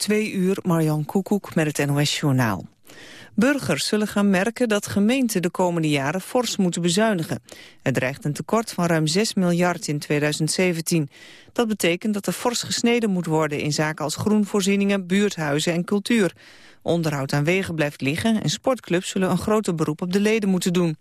Twee uur, Marjan Koekoek met het NOS-journaal. Burgers zullen gaan merken dat gemeenten de komende jaren fors moeten bezuinigen. Er dreigt een tekort van ruim 6 miljard in 2017. Dat betekent dat er fors gesneden moet worden in zaken als groenvoorzieningen, buurthuizen en cultuur. Onderhoud aan wegen blijft liggen en sportclubs zullen een groter beroep op de leden moeten doen.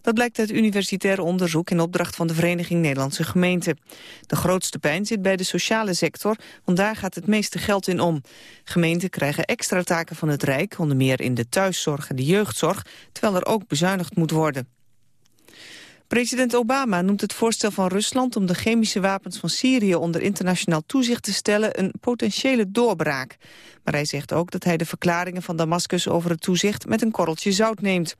Dat blijkt uit universitair onderzoek in opdracht van de Vereniging Nederlandse Gemeenten. De grootste pijn zit bij de sociale sector, want daar gaat het meeste geld in om. Gemeenten krijgen extra taken van het Rijk, onder meer in de thuiszorg en de jeugdzorg, terwijl er ook bezuinigd moet worden. President Obama noemt het voorstel van Rusland om de chemische wapens van Syrië onder internationaal toezicht te stellen een potentiële doorbraak. Maar hij zegt ook dat hij de verklaringen van Damascus over het toezicht met een korreltje zout neemt.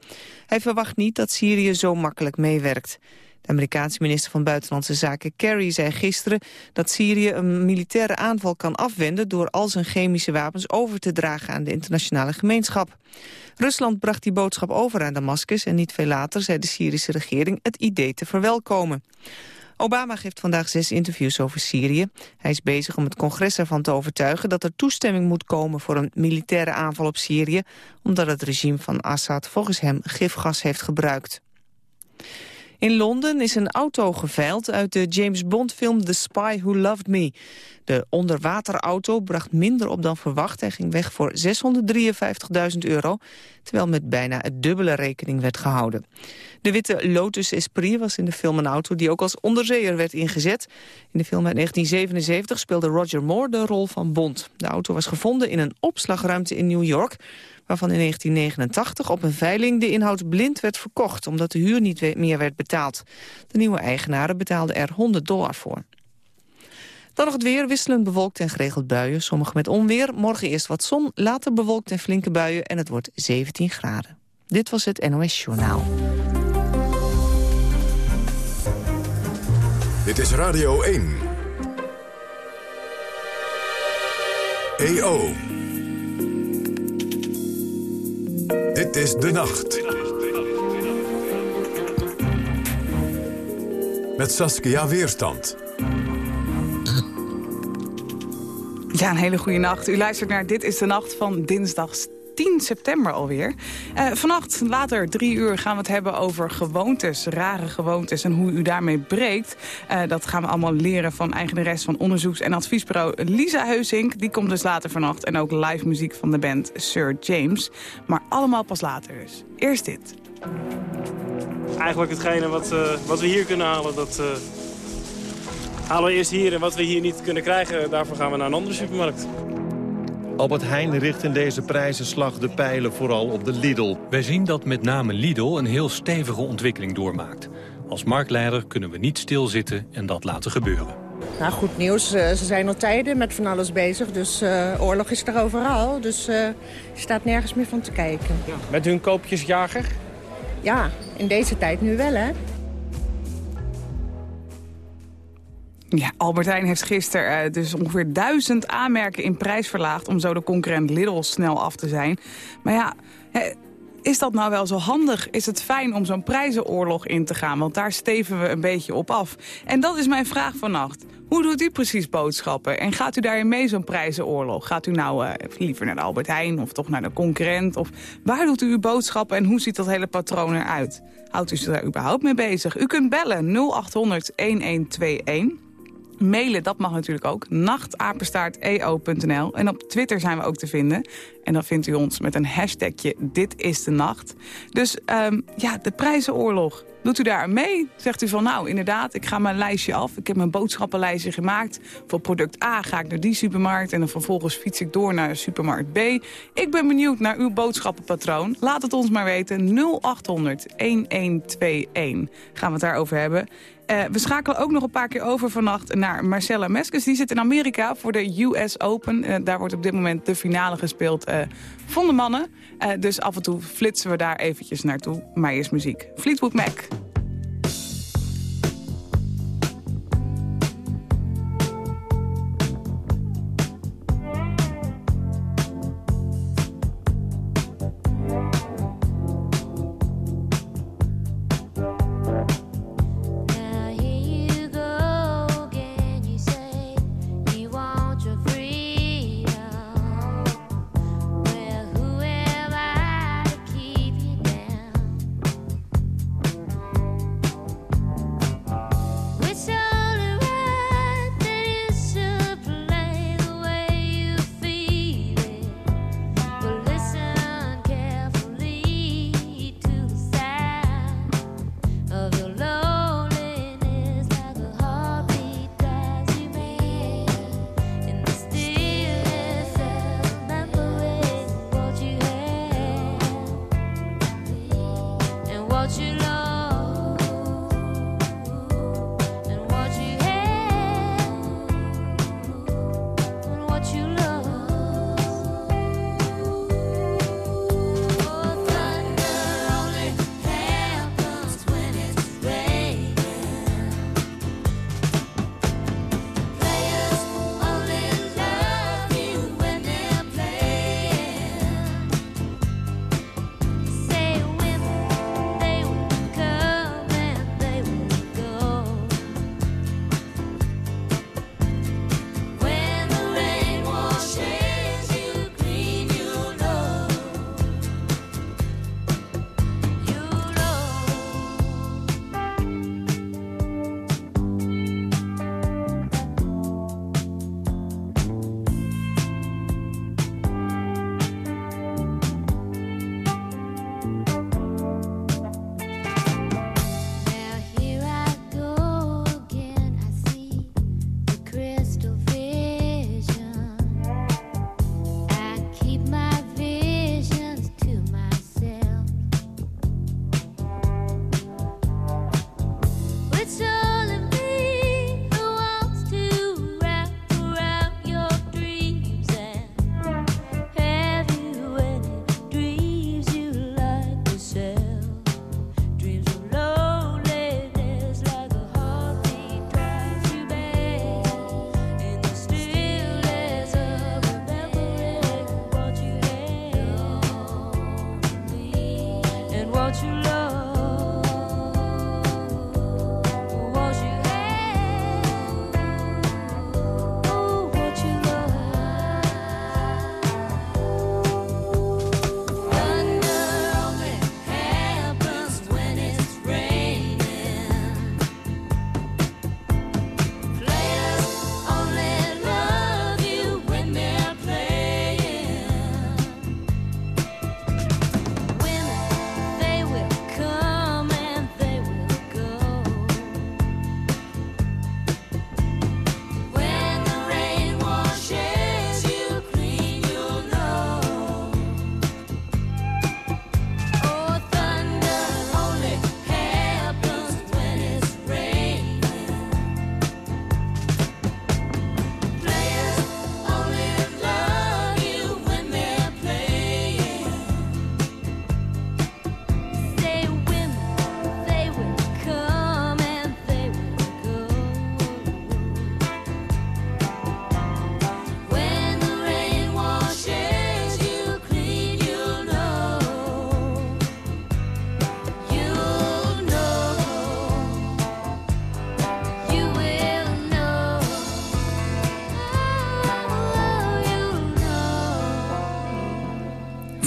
Hij verwacht niet dat Syrië zo makkelijk meewerkt. De Amerikaanse minister van Buitenlandse Zaken Kerry zei gisteren dat Syrië een militaire aanval kan afwenden door al zijn chemische wapens over te dragen aan de internationale gemeenschap. Rusland bracht die boodschap over aan Damascus en niet veel later zei de Syrische regering het idee te verwelkomen. Obama geeft vandaag zes interviews over Syrië. Hij is bezig om het congres ervan te overtuigen dat er toestemming moet komen voor een militaire aanval op Syrië, omdat het regime van Assad volgens hem gifgas heeft gebruikt. In Londen is een auto geveild uit de James Bond-film The Spy Who Loved Me. De onderwaterauto bracht minder op dan verwacht. Hij ging weg voor 653.000 euro, terwijl met bijna het dubbele rekening werd gehouden. De witte Lotus Esprit was in de film een auto die ook als onderzeeër werd ingezet. In de film uit 1977 speelde Roger Moore de rol van Bond. De auto was gevonden in een opslagruimte in New York waarvan in 1989 op een veiling de inhoud blind werd verkocht... omdat de huur niet meer werd betaald. De nieuwe eigenaren betaalden er 100 dollar voor. Dan nog het weer, wisselend bewolkt en geregeld buien. Sommige met onweer, morgen eerst wat zon, later bewolkt en flinke buien... en het wordt 17 graden. Dit was het NOS Journaal. Dit is Radio 1. EO. Is De Nacht. Met Saskia Weerstand. Ja, een hele goede nacht. U luistert naar Dit is de Nacht van dinsdag 10 september alweer. Uh, vannacht, later, drie uur, gaan we het hebben over gewoontes. Rare gewoontes en hoe u daarmee breekt. Uh, dat gaan we allemaal leren van eigenares van onderzoeks- en adviesbureau Lisa Heusink. Die komt dus later vannacht. En ook live muziek van de band Sir James. Maar allemaal pas later dus. Eerst dit. Eigenlijk hetgene wat, uh, wat we hier kunnen halen, dat halen we eerst hier. En wat we hier niet kunnen krijgen, daarvoor gaan we naar een andere supermarkt. Albert Heijn richt in deze prijzenslag de pijlen vooral op de Lidl. Wij zien dat met name Lidl een heel stevige ontwikkeling doormaakt. Als marktleider kunnen we niet stilzitten en dat laten gebeuren. Nou, goed nieuws. Uh, ze zijn al tijden met van alles bezig. Dus uh, oorlog is er overal. Dus uh, je staat nergens meer van te kijken. Ja. Met hun koopjesjager? Ja, in deze tijd nu wel, hè. Ja, Albert Heijn heeft gisteren uh, dus ongeveer duizend aanmerken in prijs verlaagd... om zo de concurrent Lidl snel af te zijn. Maar ja, is dat nou wel zo handig? Is het fijn om zo'n prijzenoorlog in te gaan? Want daar steven we een beetje op af. En dat is mijn vraag vannacht. Hoe doet u precies boodschappen? En gaat u daarin mee zo'n prijzenoorlog? Gaat u nou uh, liever naar de Albert Heijn of toch naar de concurrent? Of waar doet u uw boodschappen en hoe ziet dat hele patroon eruit? Houdt u zich daar überhaupt mee bezig? U kunt bellen 0800 1121. Mailen, dat mag natuurlijk ook. nachtapenstaarteo.nl. En op Twitter zijn we ook te vinden. En dan vindt u ons met een hashtagje Dit is de Nacht. Dus um, ja, de prijzenoorlog. Doet u daar mee? Zegt u van nou, inderdaad, ik ga mijn lijstje af. Ik heb mijn boodschappenlijstje gemaakt. Voor product A ga ik naar die supermarkt. En dan vervolgens fiets ik door naar supermarkt B. Ik ben benieuwd naar uw boodschappenpatroon. Laat het ons maar weten. 0800 1121 gaan we het daarover hebben. Uh, we schakelen ook nog een paar keer over vannacht naar Marcella Meskes. Die zit in Amerika voor de US Open. Uh, daar wordt op dit moment de finale gespeeld uh, van de mannen. dus af en toe flitsen we daar eventjes naartoe. Maar eerst muziek. Fleetwood Mac.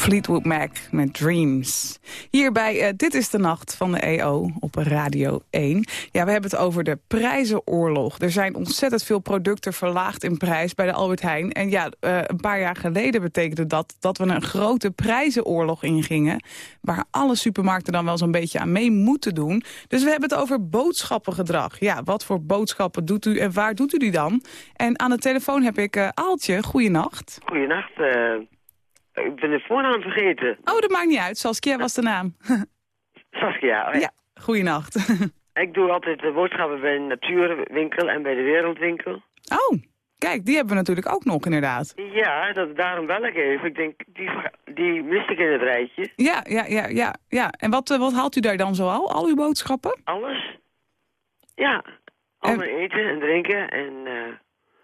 Fleetwood Mac met Dreams. Hier bij uh, Dit is de Nacht van de EO op Radio 1. Ja, we hebben het over de prijzenoorlog. Er zijn ontzettend veel producten verlaagd in prijs bij de Albert Heijn. En ja, uh, een paar jaar geleden betekende dat dat we een grote prijzenoorlog ingingen. Waar alle supermarkten dan wel zo'n beetje aan mee moeten doen. Dus we hebben het over boodschappengedrag. Ja, wat voor boodschappen doet u en waar doet u die dan? En aan de telefoon heb ik uh, Aaltje. Goeienacht. Goeienacht. Ik ben de voornaam vergeten. Oh, dat maakt niet uit. Saskia was de naam. Saskia, oh ja. ja. Goeienacht. ik doe altijd de boodschappen bij de natuurwinkel en bij de wereldwinkel. Oh, kijk, die hebben we natuurlijk ook nog inderdaad. Ja, dat, daarom bel ik even. Ik denk, die, die mist ik in het rijtje. Ja, ja, ja, ja. ja. En wat, eh, wat haalt u daar dan zoal? Al uw boodschappen? Alles. Ja, al en... eten en drinken en... Uh...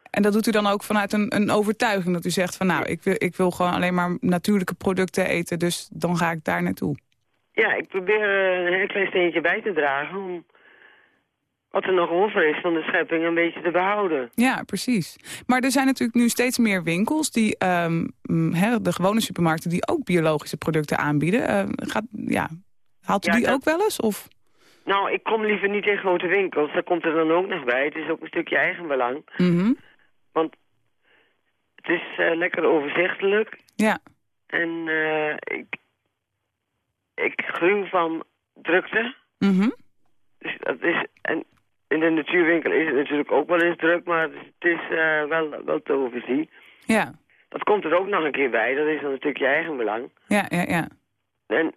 En dat doet u dan ook vanuit een, een overtuiging dat u zegt van nou, ik wil, ik wil gewoon alleen maar natuurlijke producten eten, dus dan ga ik daar naartoe. Ja, ik probeer eh, een heel klein steentje bij te dragen om wat er nog over is van de schepping een beetje te behouden. Ja, precies. Maar er zijn natuurlijk nu steeds meer winkels, die, um, de gewone supermarkten, die ook biologische producten aanbieden. Uh, gaat, ja, haalt u die ook wel eens? Of? Nou, ik kom liever niet in grote winkels. Daar komt er dan ook nog bij. Het is ook een stukje eigenbelang. Mm want het is uh, lekker overzichtelijk. Ja. En uh, ik, ik gruw van drukte. Mhm. dus dat is, en in de natuurwinkel is het natuurlijk ook wel eens druk, maar het is uh, wel, wel te overzien. Ja. Dat komt er ook nog een keer bij, dat is dan natuurlijk je eigen belang. Ja, ja, ja. En,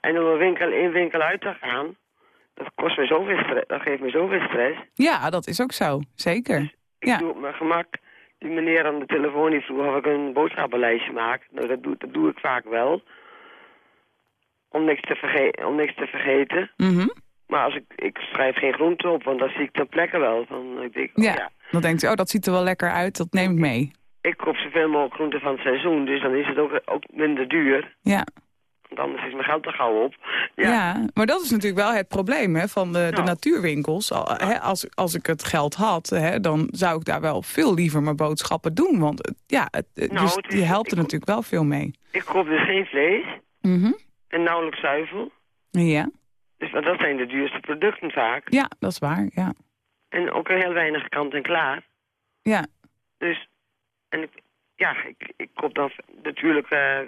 en om een winkel in winkel uit te gaan, dat kost me zoveel stress, dat geeft me zoveel stress. Ja, dat is ook zo, zeker. Dus ik ja. doe op mijn gemak. Die meneer aan de telefoon die vroeg of ik een boodschappenlijstje maak. Nou, dat doe, dat doe ik vaak wel. Om niks te, verge om niks te vergeten. Mm Maar als ik, ik schrijf geen groenten op, want dan zie ik ter plekke wel. Van, ik denk, ja. Ja. dan denkt u, oh, dat ziet er wel lekker uit, dat neem ik mee. Ik koop zoveel mogelijk groenten van het seizoen, dus dan is het ook, ook minder duur. Ja. Want anders is mijn geld er gauw op. Ja. ja, maar dat is natuurlijk wel het probleem hè, van de, de natuurwinkels. Hè, als, als ik het geld had, hè, dan zou ik daar wel veel liever mijn boodschappen doen. Want ja, het, nou, dus het is, die helpt er natuurlijk wel veel mee. Ik koop dus geen vlees mm en nauwelijks zuivel. Ja. Dus dat zijn de duurste producten vaak. Ja, dat is waar, ja. En ook heel weinig kant en klaar. Ja. Dus, en ik, ja, ik, ik koop dan natuurlijk... Uh,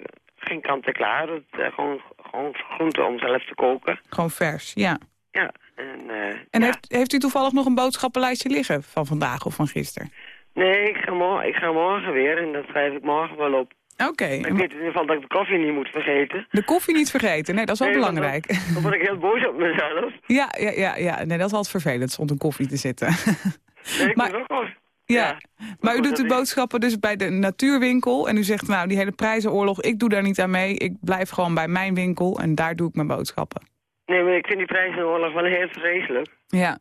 geen kant-en-klaar. Uh, gewoon, gewoon groenten om zelf te koken. Gewoon vers, ja. Ja. En, uh, en ja. Heeft, heeft u toevallig nog een boodschappenlijstje liggen van vandaag of van gisteren? Nee, ik ga, morgen, ik ga morgen weer en dat schrijf ik morgen wel op. Oké. Okay. Ik weet in ieder geval dat ik de koffie niet moet vergeten. De koffie niet vergeten, nee, dat is wel nee, belangrijk. Dan, dan word ik heel boos op mezelf. Ja, ja, ja, ja. Nee, dat is altijd vervelend, zonder koffie te zitten. Nee, ik maar, ook wel... Ja, maar u doet de boodschappen dus bij de natuurwinkel. En u zegt, nou, die hele prijzenoorlog, ik doe daar niet aan mee. Ik blijf gewoon bij mijn winkel en daar doe ik mijn boodschappen. Nee, maar ik vind die prijzenoorlog wel heel vreselijk. Ja.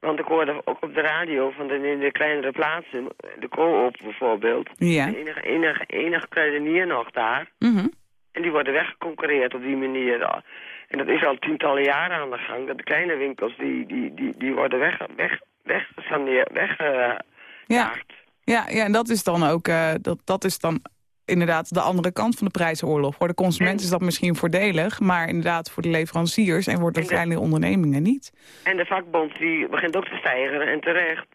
Want ik hoorde ook op de radio van de, in de kleinere plaatsen, de co-op bijvoorbeeld. Ja. Enige, enige, enige kruidenier nog daar. Mm -hmm. En die worden weggeconcureerd op die manier. En dat is al tientallen jaren aan de gang. Dat de kleine winkels, die, die, die, die worden weg, weg, weg, weg, weg uh, ja. Ja, ja, en dat is dan ook uh, dat, dat is dan inderdaad de andere kant van de prijsoorlog. Voor de consument en, is dat misschien voordelig, maar inderdaad voor de leveranciers en voor de, de kleine ondernemingen niet. En de vakbond die begint ook te stijgen en terecht.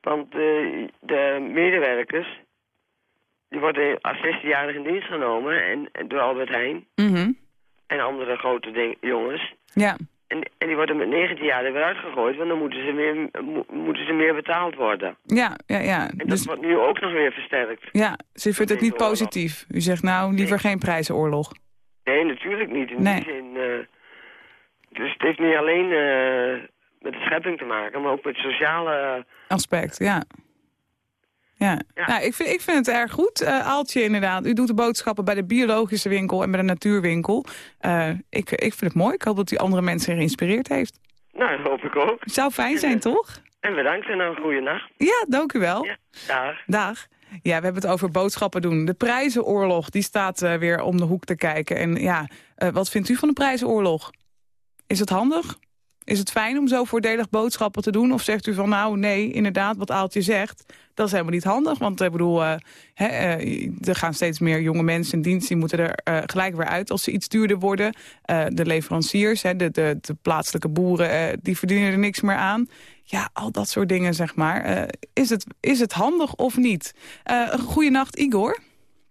Want de, de medewerkers, die worden als 16-jarig in dienst genomen en, en door Albert Heijn mm -hmm. en andere grote ding, jongens. Ja. En, en die worden met 19 jaar er weer uitgegooid, want dan moeten ze meer, mo moeten ze meer betaald worden. Ja, ja, ja. En dat dus, wordt nu ook nog weer versterkt. ja, ze vindt het niet positief. U zegt nou, liever geen prijzenoorlog. Nee, natuurlijk niet. In Nee. die zin, eh, dus het heeft niet alleen eh, met de schepping te maken, maar ook met sociale... Aspect, ja. Ja, Ja. Nou, ik, vind, ik vind het erg goed. Eh Aaltje inderdaad, u doet de boodschappen bij de biologische winkel en bij de natuurwinkel. Eh, ik, ik vind het mooi. Ik hoop dat u andere mensen geïnspireerd heeft. Nou, dat hoop ik ook. Het zou fijn zijn, toch? En bedankt en een goede nacht. Ja, dank u wel. Ja, dag. Dag. Ja, we hebben het over boodschappen doen. De prijzenoorlog, die staat eh, weer om de hoek te kijken. En ja, wat vindt u van de prijzenoorlog? Is het handig? Is het fijn om zo voordelig boodschappen te doen? Of zegt u van nou nee, inderdaad, wat Aaltje zegt... dat is helemaal niet handig. Want ik bedoel, uh, hè, uh, er gaan steeds meer jonge mensen in dienst... die moeten er uh, gelijk weer uit als ze iets duurder worden. de leveranciers, de, de, de plaatselijke boeren, die verdienen er niks meer aan. Ja, al dat soort dingen, zeg maar. is, het, is het handig of niet? goeienacht, Igor.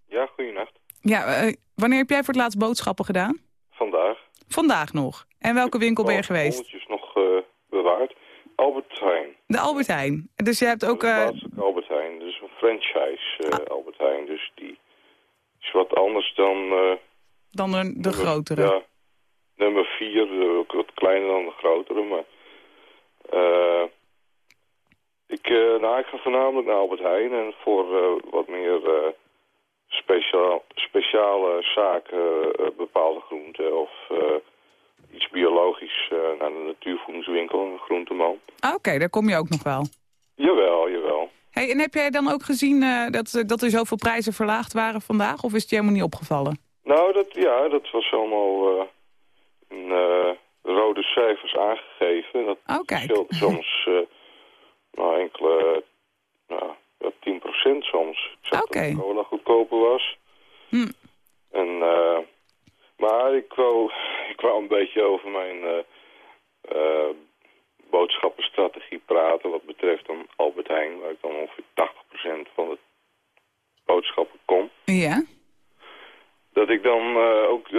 Ja, goeienacht. Ja, wanneer heb jij voor het laatst boodschappen gedaan? Vandaag. Vandaag nog. En welke winkel ben je geweest? is nog uh, bewaard. Albert Heijn. De Albert Heijn. Dus je hebt ook... Uh... Albert Heijn. Dus een franchise uh, ah. Albert Heijn. Dus die is wat anders dan... dan de, de grotere? Ja. Nummer vier, ook wat kleiner dan de grotere. Maar ik, nou, ik ga voornamelijk naar Albert Heijn. En voor wat meer speciaal, speciale zaken, bepaalde groenten of iets biologisch naar de natuurvoedingswinkel, een groenteman. Ah, Oké, daar kom je ook nog wel. Jawel, jawel. Hey, en heb jij dan ook gezien uh, dat, dat er zoveel prijzen verlaagd waren vandaag? Of is het je helemaal niet opgevallen? Nou, dat, ja, dat was allemaal uh, in rode cijfers aangegeven. Dat oh, kijk. soms nou, enkele, nou, 10% soms. Oké. Okay. Dat cola goedkoper was. Hm. En... eh maar ik wou, ik wou een beetje over mijn uh, uh, boodschappenstrategie praten... wat betreft dan Albert Heijn, waar ik dan ongeveer 80% van de boodschappen kom. Ja. Dat ik dan ook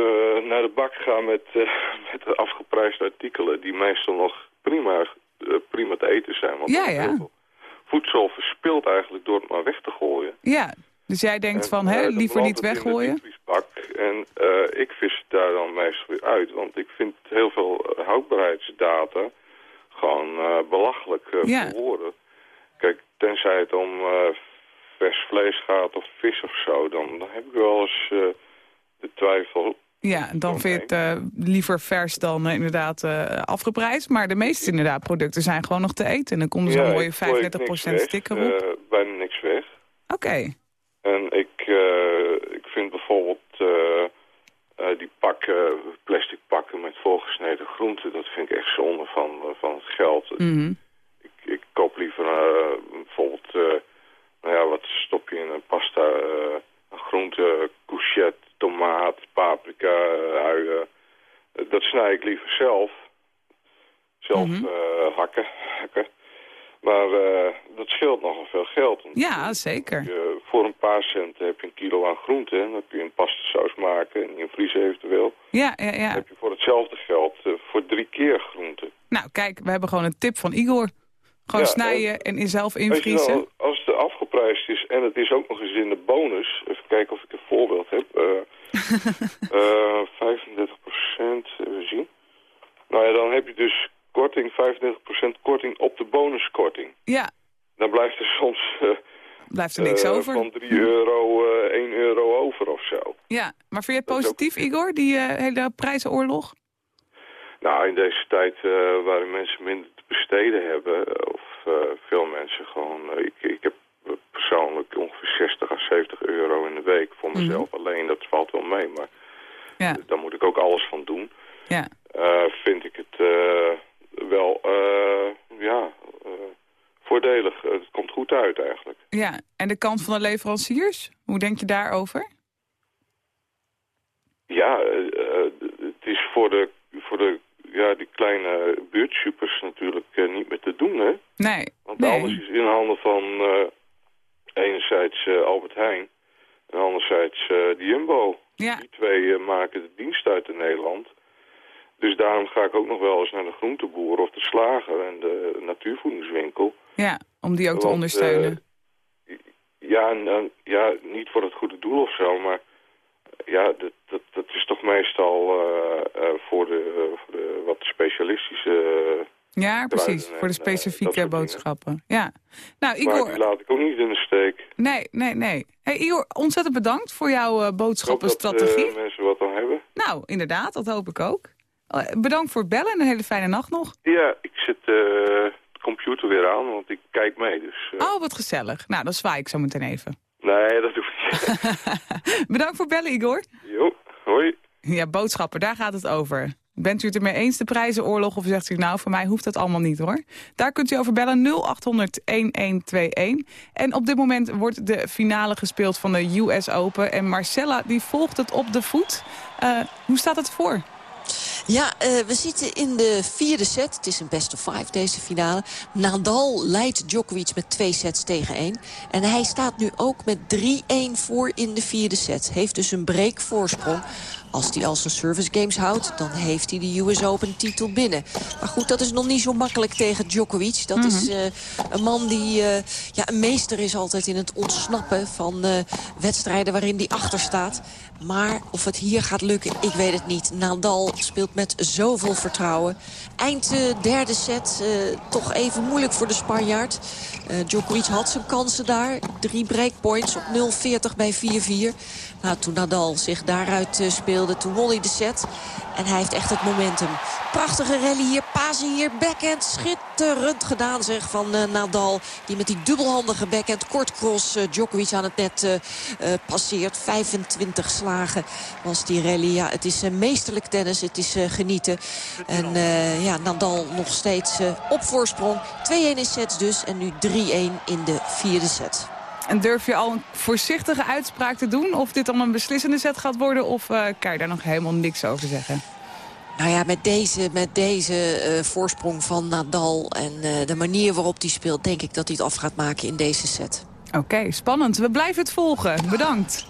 naar de bak ga met, met de afgeprijsde artikelen... die meestal nog prima, prima te eten zijn. Want ja, ja. Voedsel verspilt eigenlijk door het maar weg te gooien. Ja, dus jij denkt van, hè, liever niet weggooien? En uh, ik vis het daar dan meestal weer uit. Want ik vind heel veel eh, houdbaarheidsdata gewoon uh, belachelijk uh, ja. woorden. Kijk, tenzij het om vers vlees gaat of vis of zo... dan, dan heb ik wel eens de twijfel... Ja, dan vind je het liever vers dan inderdaad afgeprijsd. Maar de meeste inderdaad producten zijn gewoon nog te eten. En dan komt er zo'n mooie 35% sticker op. bijna niks weg. Oké. En ik, uh, ik vind bijvoorbeeld uh, uh, die pakken, plastic pakken met volgesneden groenten, dat vind ik echt zonde van, van het geld. Mm -hmm. ik, ik koop liever bijvoorbeeld, nou ja, wat stop je in een pasta, een groente, courgette, tomaat, paprika, uien. dat snij ik liever zelf. Zelf mm -hmm. hakken, hakken. Maar dat scheelt nogal veel geld. Ja, zeker. Je, voor een paar cent heb je een kilo aan groenten. En dan kun je een pastasaus maken en invriezen eventueel. Ja, ja, ja. Dan heb je voor hetzelfde geld voor drie keer groenten. Nou, kijk, we hebben gewoon een tip van Igor. Gewoon ja, snijden en, en zelf invriezen. Als het afgeprijsd is en het is ook nog eens in de bonus. Even kijken of ik een voorbeeld heb. Uh, 35 procent, even zien. Nou ja, dan heb je dus korting, 35% korting op de bonuskorting. Ja. Dan blijft er soms... Uh, blijft er niks uh, over. Van 3 euro, uh, 1 euro over of zo. Ja, maar vind je het positief, ook... Igor, die hele prijzenoorlog? Nou, in deze tijd waarin mensen minder te besteden hebben... of veel mensen gewoon... ik, ik heb persoonlijk ongeveer 60 à 70 euro in de week voor mezelf mm -hmm. alleen. Dat valt wel mee, maar ja. daar moet ik ook alles van doen. Ja. vind ik het wel, uh, ja, voordelig. Het komt goed uit eigenlijk. Ja, en de kant van de leveranciers? Hoe denk je daarover? Ja, het is voor de, voor de ja, die kleine buurtsupers natuurlijk niet meer te doen, hè? Nee. Want nee. alles is in handen van enerzijds Albert Heijn en anderzijds de Jumbo. Ja. Die twee maken de dienst uit in Nederland. Dus daarom ga ik ook nog wel eens naar de groenteboer of de slager en de natuurvoedingswinkel. Ja, om die ook te ondersteunen. Uh, ja, en, ja, niet voor het goede doel of zo, maar ja, dat, dat, dat is toch meestal uh, uh, voor, de, voor de wat specialistische... ja, precies, voor de specifieke boodschappen. Ja. Nou, Igor... Maar die laat ik ook niet in de steek. Nee, nee, nee. Hey, Igor, ontzettend bedankt voor jouw boodschappenstrategie. Ik hoop dat mensen wat aan hebben. Nou, inderdaad, dat hoop ik ook. Bedankt voor het bellen en een hele fijne nacht nog. Ja, ik zet uh, de computer weer aan, want ik kijk mee. Dus, uh... Oh, wat gezellig. Nou, dan zwaai ik zo meteen even. Nee, dat doe ik niet. Bedankt voor het bellen, Igor. Jo, hoi. Ja, boodschappen, daar gaat het over. Bent u het ermee eens, de prijzenoorlog? Of zegt u, nou, voor mij hoeft dat allemaal niet, hoor. Daar kunt u over bellen, 0800-1121. En op dit moment wordt de finale gespeeld van de US Open. En Marcella, die volgt het op de voet. Uh, hoe staat het voor? Ja, uh, we zitten in de vierde set. Het is een best of five, deze finale. Nadal leidt Djokovic met twee sets tegen één. En hij staat nu ook met 3-1 voor in de vierde set. Heeft dus een breakvoorsprong. Als hij al zijn service games houdt, dan heeft hij de US Open titel binnen. Maar goed, dat is nog niet zo makkelijk tegen Djokovic. Dat is uh, een man die uh, ja, een meester is altijd in het ontsnappen van uh, wedstrijden waarin hij achter staat. Maar of het hier gaat lukken, ik weet het niet. Nadal speelt met zoveel vertrouwen. Eind derde set, toch even moeilijk voor de Spanjaard. Djokovic had zijn kansen daar. Drie breakpoints op 0-40 bij 4-4. Nou, toen Nadal zich daaruit uh, speelde, toen won hij de set. En hij heeft echt het momentum. Prachtige rally hier, pasen hier, backhand. Schitterend gedaan zeg van uh, Nadal. Die met die dubbelhandige backhand kort cross uh, Djokovic aan het net passeert. 25 slagen was die rally. Ja, het is meesterlijk tennis, het is genieten. En ja, Nadal nog steeds op voorsprong. 2-1 in sets dus en nu 3-1 in de vierde set. En durf je al een voorzichtige uitspraak te doen? Of dit dan een beslissende set gaat worden? Of uh, kan je daar nog helemaal niks over zeggen? Nou ja, met deze, met deze uh, voorsprong van Nadal en uh, de manier waarop hij speelt... denk ik dat hij het af gaat maken in deze set. Oké, okay, spannend. We blijven het volgen. Bedankt.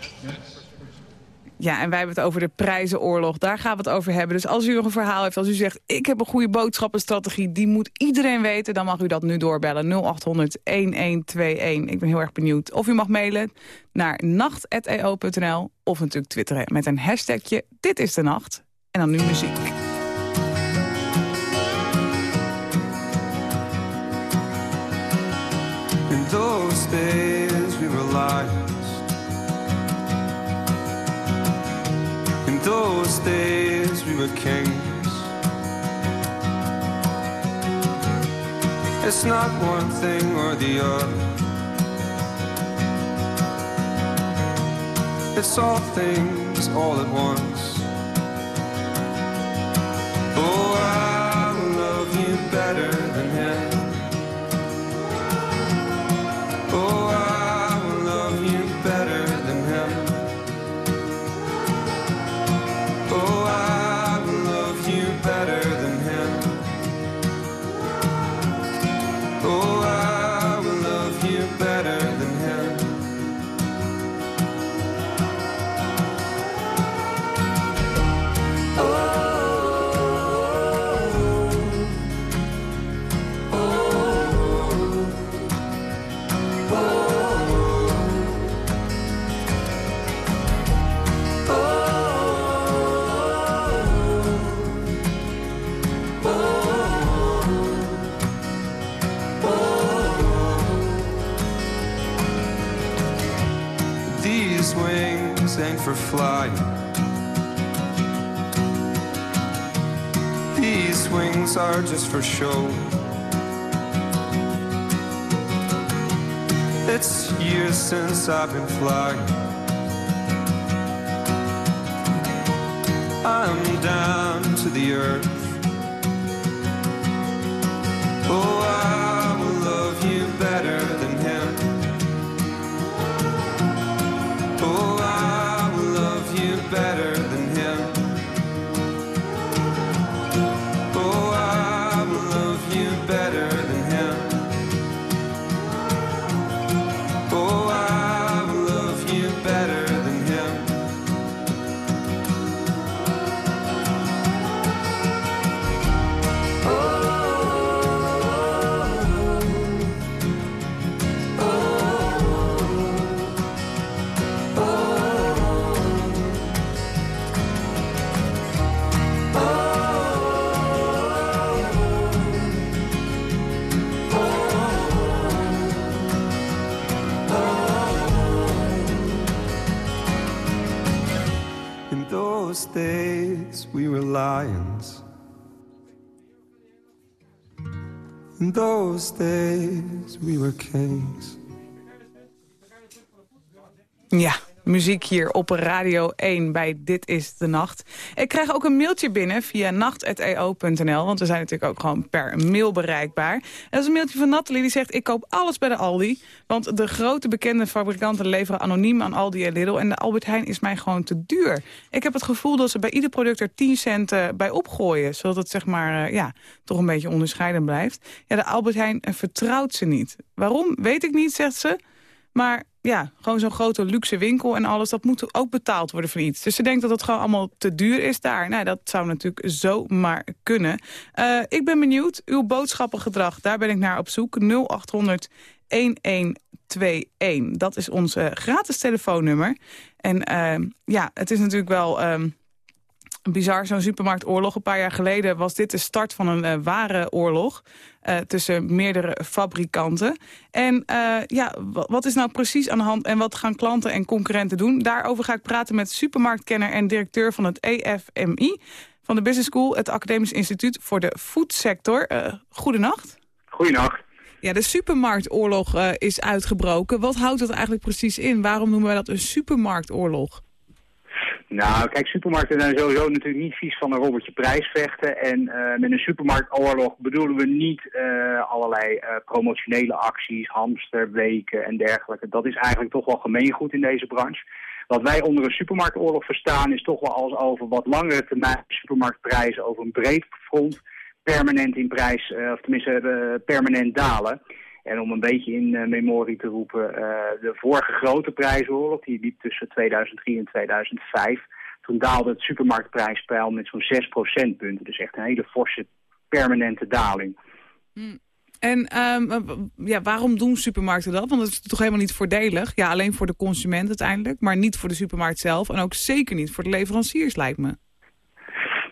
Ja, en wij hebben het over de prijzenoorlog. Daar gaan we het over hebben. Dus als u nog een verhaal heeft, als u zegt... ik heb een goede boodschappenstrategie, die moet iedereen weten... dan mag u dat nu doorbellen. 0800-1121. Ik ben heel erg benieuwd. Of u mag mailen naar nacht.eo.nl... of natuurlijk twitteren met een hashtagje Dit is de Nacht. En dan nu muziek. In those days we. Those days we were kings. It's not one thing or the other. It's all things all at once. These wings are just for show. It's years since I've been flying. I'm down to the earth. Oh, I those days we were kings. Ja, muziek hier op Radio 1 bij Dit is de Nacht. Ik krijg ook een mailtje binnen via nacht.eo.nl, want we zijn natuurlijk ook gewoon per mail bereikbaar. En dat is een mailtje van Nathalie die zegt, ik koop alles bij de Aldi, want de grote bekende fabrikanten leveren anoniem aan Aldi en Lidl en de Albert Heijn is mij gewoon te duur. Ik heb het gevoel dat ze bij ieder product er 10 cent bij opgooien, zodat het zeg maar, uh, ja, toch een beetje onderscheiden blijft. Ja, de Albert Heijn vertrouwt ze niet. Waarom, weet ik niet, zegt ze. Maar ja, gewoon zo'n grote luxe winkel en alles, dat moet ook betaald worden voor iets. Dus ze denkt dat het gewoon allemaal te duur is daar. Nou, dat zou natuurlijk zomaar kunnen. Uh, ik ben benieuwd, uw boodschappengedrag, daar ben ik naar op zoek. 0800 1121. Dat is ons uh, gratis telefoonnummer. En uh, ja, het is natuurlijk wel... Um, bizar, zo'n supermarktoorlog. Een paar jaar geleden was dit de start van een uh, ware oorlog... Uh, tussen meerdere fabrikanten. En uh, ja, wat is nou precies aan de hand en wat gaan klanten en concurrenten doen? Daarover ga ik praten met supermarktkenner en directeur van het EFMI... van de Business School, het Academisch Instituut voor de Foodsector. goedenacht. Goedenacht. Ja, de supermarktoorlog is uitgebroken. Wat houdt dat eigenlijk precies in? Waarom noemen wij dat een supermarktoorlog? Nou, kijk, supermarkten zijn sowieso natuurlijk niet vies van een robbertje prijs vechten. En uh, met een supermarktoorlog bedoelen we niet uh, allerlei uh, promotionele acties, hamsterweken en dergelijke. Dat is eigenlijk toch wel gemeengoed in deze branche. Wat wij onder een supermarktoorlog verstaan is toch wel als over wat langere termijn supermarktprijzen over een breed front permanent in prijs, of tenminste permanent dalen. En om een beetje in uh, memorie te roepen, uh, de vorige grote prijsoorlog, die liep tussen 2003 en 2005. Toen daalde het supermarktprijspeil met zo'n 6 procentpunten. Dus echt een hele forse permanente daling. Hmm. En um, ja, waarom doen supermarkten dat? Want dat is toch helemaal niet voordelig? Ja, alleen voor de consument uiteindelijk, maar niet voor de supermarkt zelf. En ook zeker niet voor de leveranciers, lijkt me.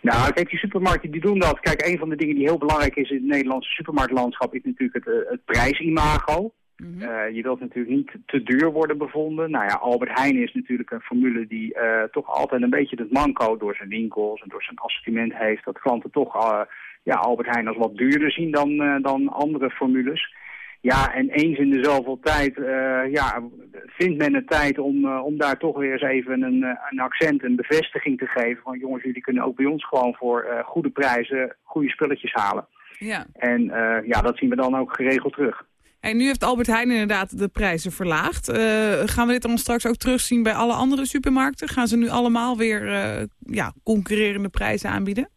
Nou, kijk, die supermarkten die doen dat. Kijk, een van de dingen die heel belangrijk is in het Nederlandse supermarktlandschap is natuurlijk het, eh, het prijsimago. Mm uh, je wilt natuurlijk niet te duur worden bevonden. Nou ja, Albert Heijn is natuurlijk een formule die uh, toch altijd een beetje het manco door zijn winkels en door zijn assortiment heeft. Dat klanten toch uh, ja, Albert Heijn als wat duurder zien dan, dan andere formules. Ja, en eens in de zoveel tijd uh, ja, vindt men het tijd om, uh, om daar toch weer eens even een, uh, een accent, een bevestiging te geven. Van jongens, jullie kunnen ook bij ons gewoon voor goede prijzen goede spulletjes halen. Ja. En ja, dat zien we dan ook geregeld terug. En nu heeft Albert Heijn inderdaad de prijzen verlaagd. gaan we dit dan straks ook terugzien bij alle andere supermarkten? Gaan ze nu allemaal weer ja, concurrerende prijzen aanbieden?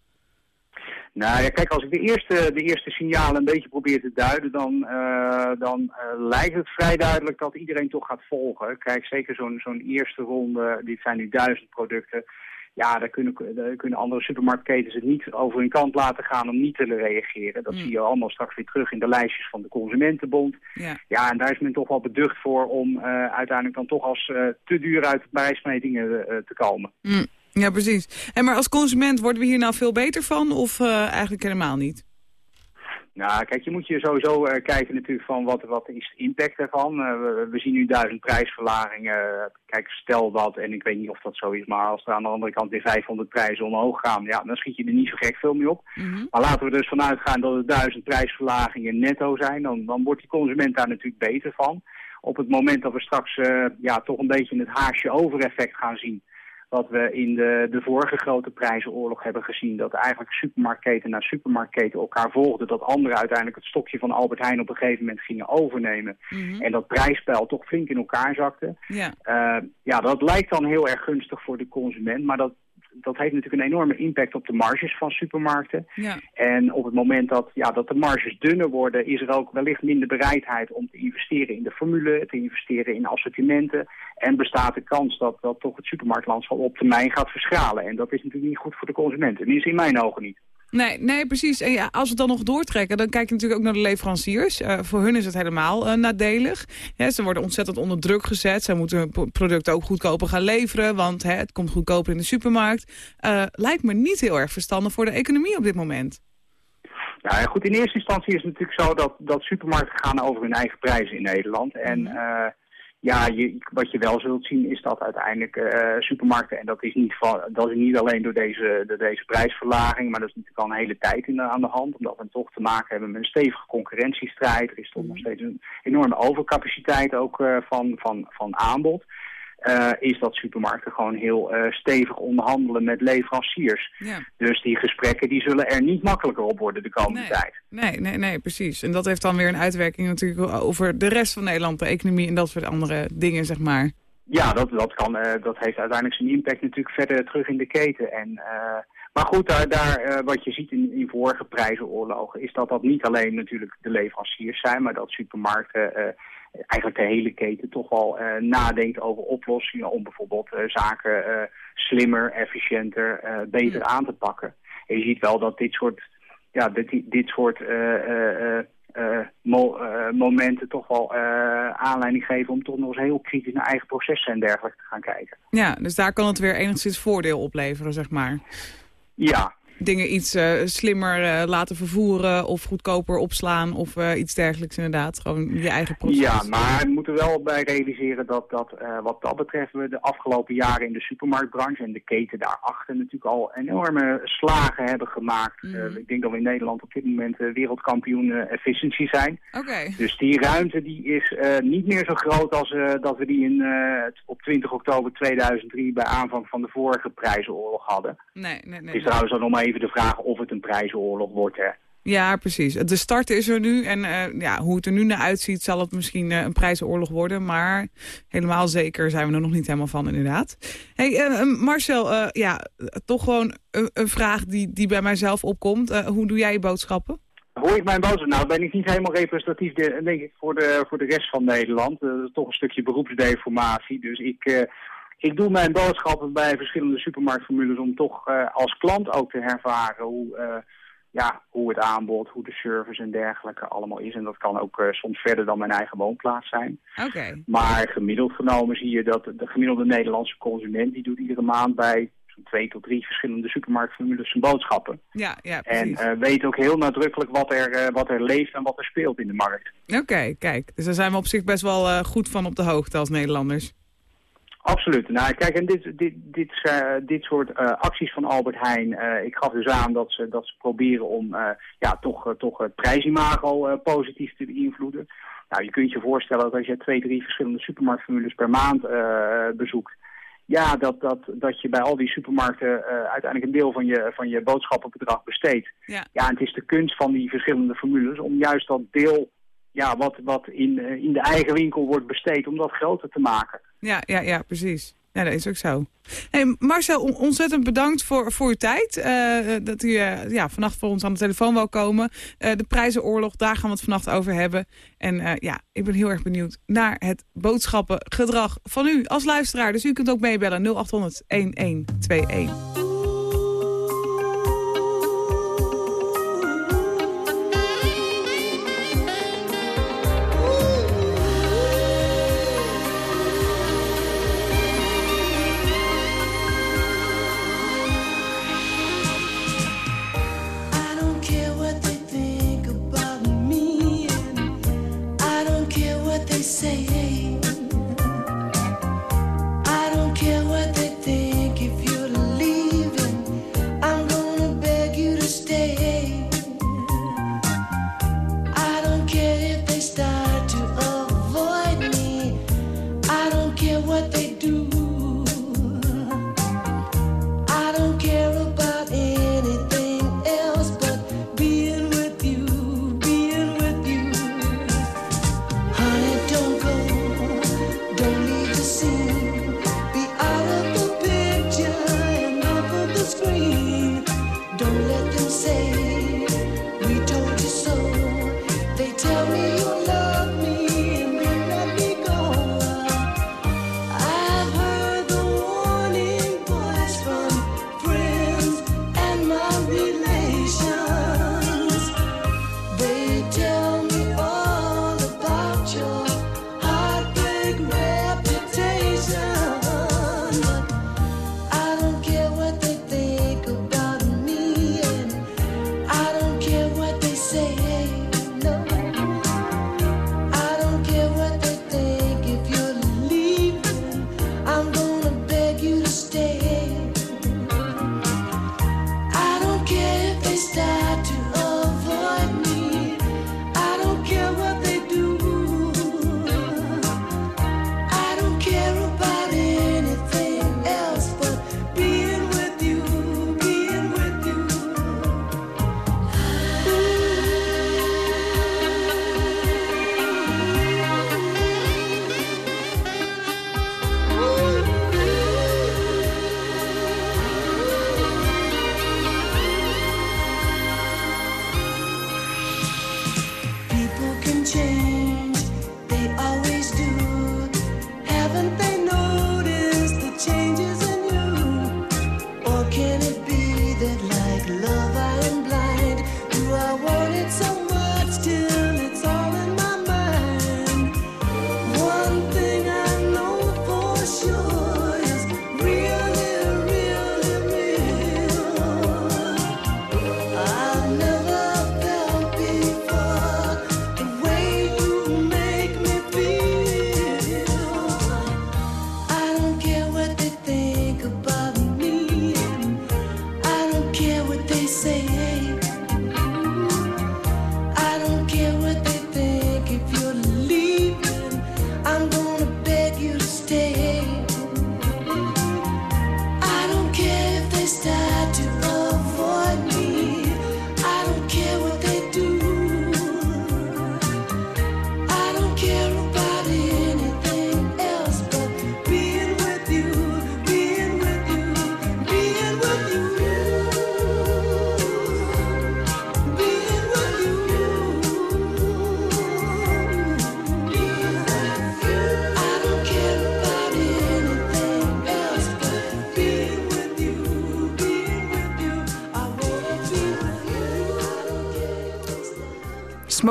Nou ja, kijk, als ik de eerste, de eerste signalen een beetje probeer te duiden, dan, uh, dan uh, lijkt het vrij duidelijk dat iedereen toch gaat volgen. Kijk, zeker zo'n zo'n eerste ronde, dit zijn nu duizend producten. Ja, daar kunnen, daar kunnen andere supermarktketens het niet over hun kant laten gaan om niet te reageren. Dat mm. zie je allemaal straks weer terug in de lijstjes van de Consumentenbond. Ja, ja en daar is men toch wel beducht voor om uh, uiteindelijk dan toch als te duur uit de prijsmetingen te komen. Mm. Ja, precies. En maar als consument worden we hier nou veel beter van of uh, eigenlijk helemaal niet? Nou, kijk, je moet je sowieso uh, kijken natuurlijk van wat, wat is de impact ervan. Uh, we, we, zien nu duizend prijsverlagingen. kijk, stel dat, en ik weet niet of dat zo is, maar als er aan de andere kant weer 500 prijzen omhoog gaan, ja, dan schiet je er niet zo gek veel mee op. Mm -hmm. Maar laten we dus vanuit gaan dat er duizend prijsverlagingen netto zijn, dan, dan wordt die consument daar natuurlijk beter van. Op het moment dat we straks ja, toch een beetje het haasje over effect gaan zien wat we in de, de vorige grote prijzenoorlog hebben gezien. Dat eigenlijk supermarktketen na supermarktketen elkaar volgden. Dat anderen uiteindelijk het stokje van Albert Heijn op een gegeven moment gingen overnemen. Mm -hmm. En dat prijsspel toch flink in elkaar zakte. Ja. Uh, ja, dat lijkt dan heel erg gunstig voor de consument. Maar dat, dat heeft natuurlijk een enorme impact op de marges van supermarkten. Ja. En op het moment dat, ja, dat de marges dunner worden, is er ook wellicht minder bereidheid om te investeren in de formule, te investeren in assortimenten. En bestaat de kans dat, dat toch het supermarktlandschap op termijn gaat verschralen. En dat is natuurlijk niet goed voor de consumenten. Tenminste in mijn ogen niet. Nee, nee, precies. En ja, als we dan nog doortrekken, dan kijk je natuurlijk ook naar de leveranciers. Uh, voor hun is het helemaal uh, nadelig. Ze worden ontzettend onder druk gezet. Ze moeten hun producten ook goedkoper gaan leveren, want hè, het komt goedkoper in de supermarkt. Uh, lijkt me niet heel erg verstandig voor de economie op dit moment. Nou ja, goed, in eerste instantie is het natuurlijk zo dat, dat supermarkten gaan over hun eigen prijzen in Nederland. En... Mm ja, je, wat je wel zult zien is dat uiteindelijk uh, supermarkten, en dat is, niet van, dat is niet alleen door deze, door deze prijsverlaging, maar dat is natuurlijk al een hele tijd in, aan de hand, omdat we toch te maken hebben met een stevige concurrentiestrijd. Er is toch nog steeds een enorme overcapaciteit ook uh, van, van, van aanbod. Eh, is dat supermarkten gewoon heel uh, stevig onderhandelen met leveranciers. Ja. Dus die gesprekken die zullen er niet makkelijker op worden de komende Nee. tijd. Nee, nee, nee, precies. En dat heeft dan weer een uitwerking natuurlijk over de rest van Nederland, de economie en dat soort andere dingen, zeg maar. Ja, dat, dat, kan, eh, dat heeft uiteindelijk zijn impact natuurlijk verder terug in de keten. En, eh, maar goed, daar, daar, eh, wat je ziet in, in vorige prijzenoorlogen is dat dat niet alleen natuurlijk de leveranciers zijn, maar dat supermarkten eh, eigenlijk de hele keten toch wel eh, nadenkt over oplossingen om bijvoorbeeld eh, zaken eh, slimmer, efficiënter, beter aan te pakken. En je ziet wel dat dit soort, ja, dit, dit soort mo- momenten toch wel aanleiding geven om toch nog eens heel kritisch naar eigen processen en dergelijke te gaan kijken. Ja, dus daar kan het weer enigszins voordeel opleveren, zeg maar. Ja, Dingen iets eh, slimmer eh, laten vervoeren of goedkoper opslaan of eh, iets dergelijks inderdaad. Gewoon je eigen proces. Ja, maar we moeten wel bij realiseren dat, dat wat dat betreft we de afgelopen jaren in de supermarktbranche en de keten daarachter natuurlijk al enorme slagen hebben gemaakt. Mhm. Ik denk dat we in Nederland op dit moment wereldkampioen efficiency zijn. Oké. Dus die ruimte die is niet meer zo groot als dat we die in, op 20 oktober 2003 bij aanvang van de vorige prijzenoorlog hadden. Nee, nee, nee. Het is trouwens dan nog maar even de vraag of het een prijzenoorlog wordt. Hè. Ja, precies. De start is er nu en eh, ja, hoe het er nu naar uitziet zal het misschien eh, een prijzenoorlog worden. Maar helemaal zeker zijn we er nog niet helemaal van inderdaad. Hey, eh, Marcel, ja, toch gewoon een, een vraag die, die bij mijzelf opkomt. Hoe doe jij je boodschappen? Hoor ik mijn boodschap? Nou, ben ik niet helemaal representatief, de- denk ik, voor de, voor de rest van Nederland. Dat is toch een stukje beroepsdeformatie. Dus ik, ik doe mijn boodschappen bij verschillende supermarktformules om toch eh, als klant ook te ervaren hoe, eh, ja, hoe het aanbod, hoe de service en dergelijke allemaal is. En dat kan ook eh, soms verder dan mijn eigen woonplaats zijn. Oké. Maar gemiddeld genomen zie je dat de gemiddelde Nederlandse consument... die doet iedere maand bij zo'n twee tot drie verschillende supermarktformules zijn boodschappen. Ja, ja, En precies. weet ook heel nadrukkelijk wat er, wat er leeft en wat er speelt in de markt. Oké, kijk. Dus daar zijn we op zich best wel goed van op de hoogte als Nederlanders. Absoluut. Nou, kijk, en dit, dit, dit, eh, dit soort eh, acties van Albert Heijn, eh, ik gaf dus aan dat ze, dat ze proberen om ja, toch, toch het prijsimago positief te beïnvloeden. Nou, je kunt je voorstellen dat als je twee, drie verschillende supermarktformules per maand bezoekt, ja, dat, dat, dat je bij al die supermarkten uiteindelijk een deel van je, van je boodschappenbedrag besteedt. Ja. Ja, en het is de kunst van die verschillende formules om juist dat deel ja, wat, wat in, eh, in de eigen winkel wordt besteed, om dat groter te maken. Ja, ja, ja, precies. Ja, dat is ook zo. Marcel, on- ontzettend bedankt voor, voor uw tijd. eh, dat u eh, ja, vannacht voor ons aan de telefoon wil komen. Eh, de prijzenoorlog, daar gaan we het vannacht over hebben. En eh, ja, ik ben heel erg benieuwd naar het boodschappengedrag van u als luisteraar. Dus u kunt ook meebellen 0800 1121.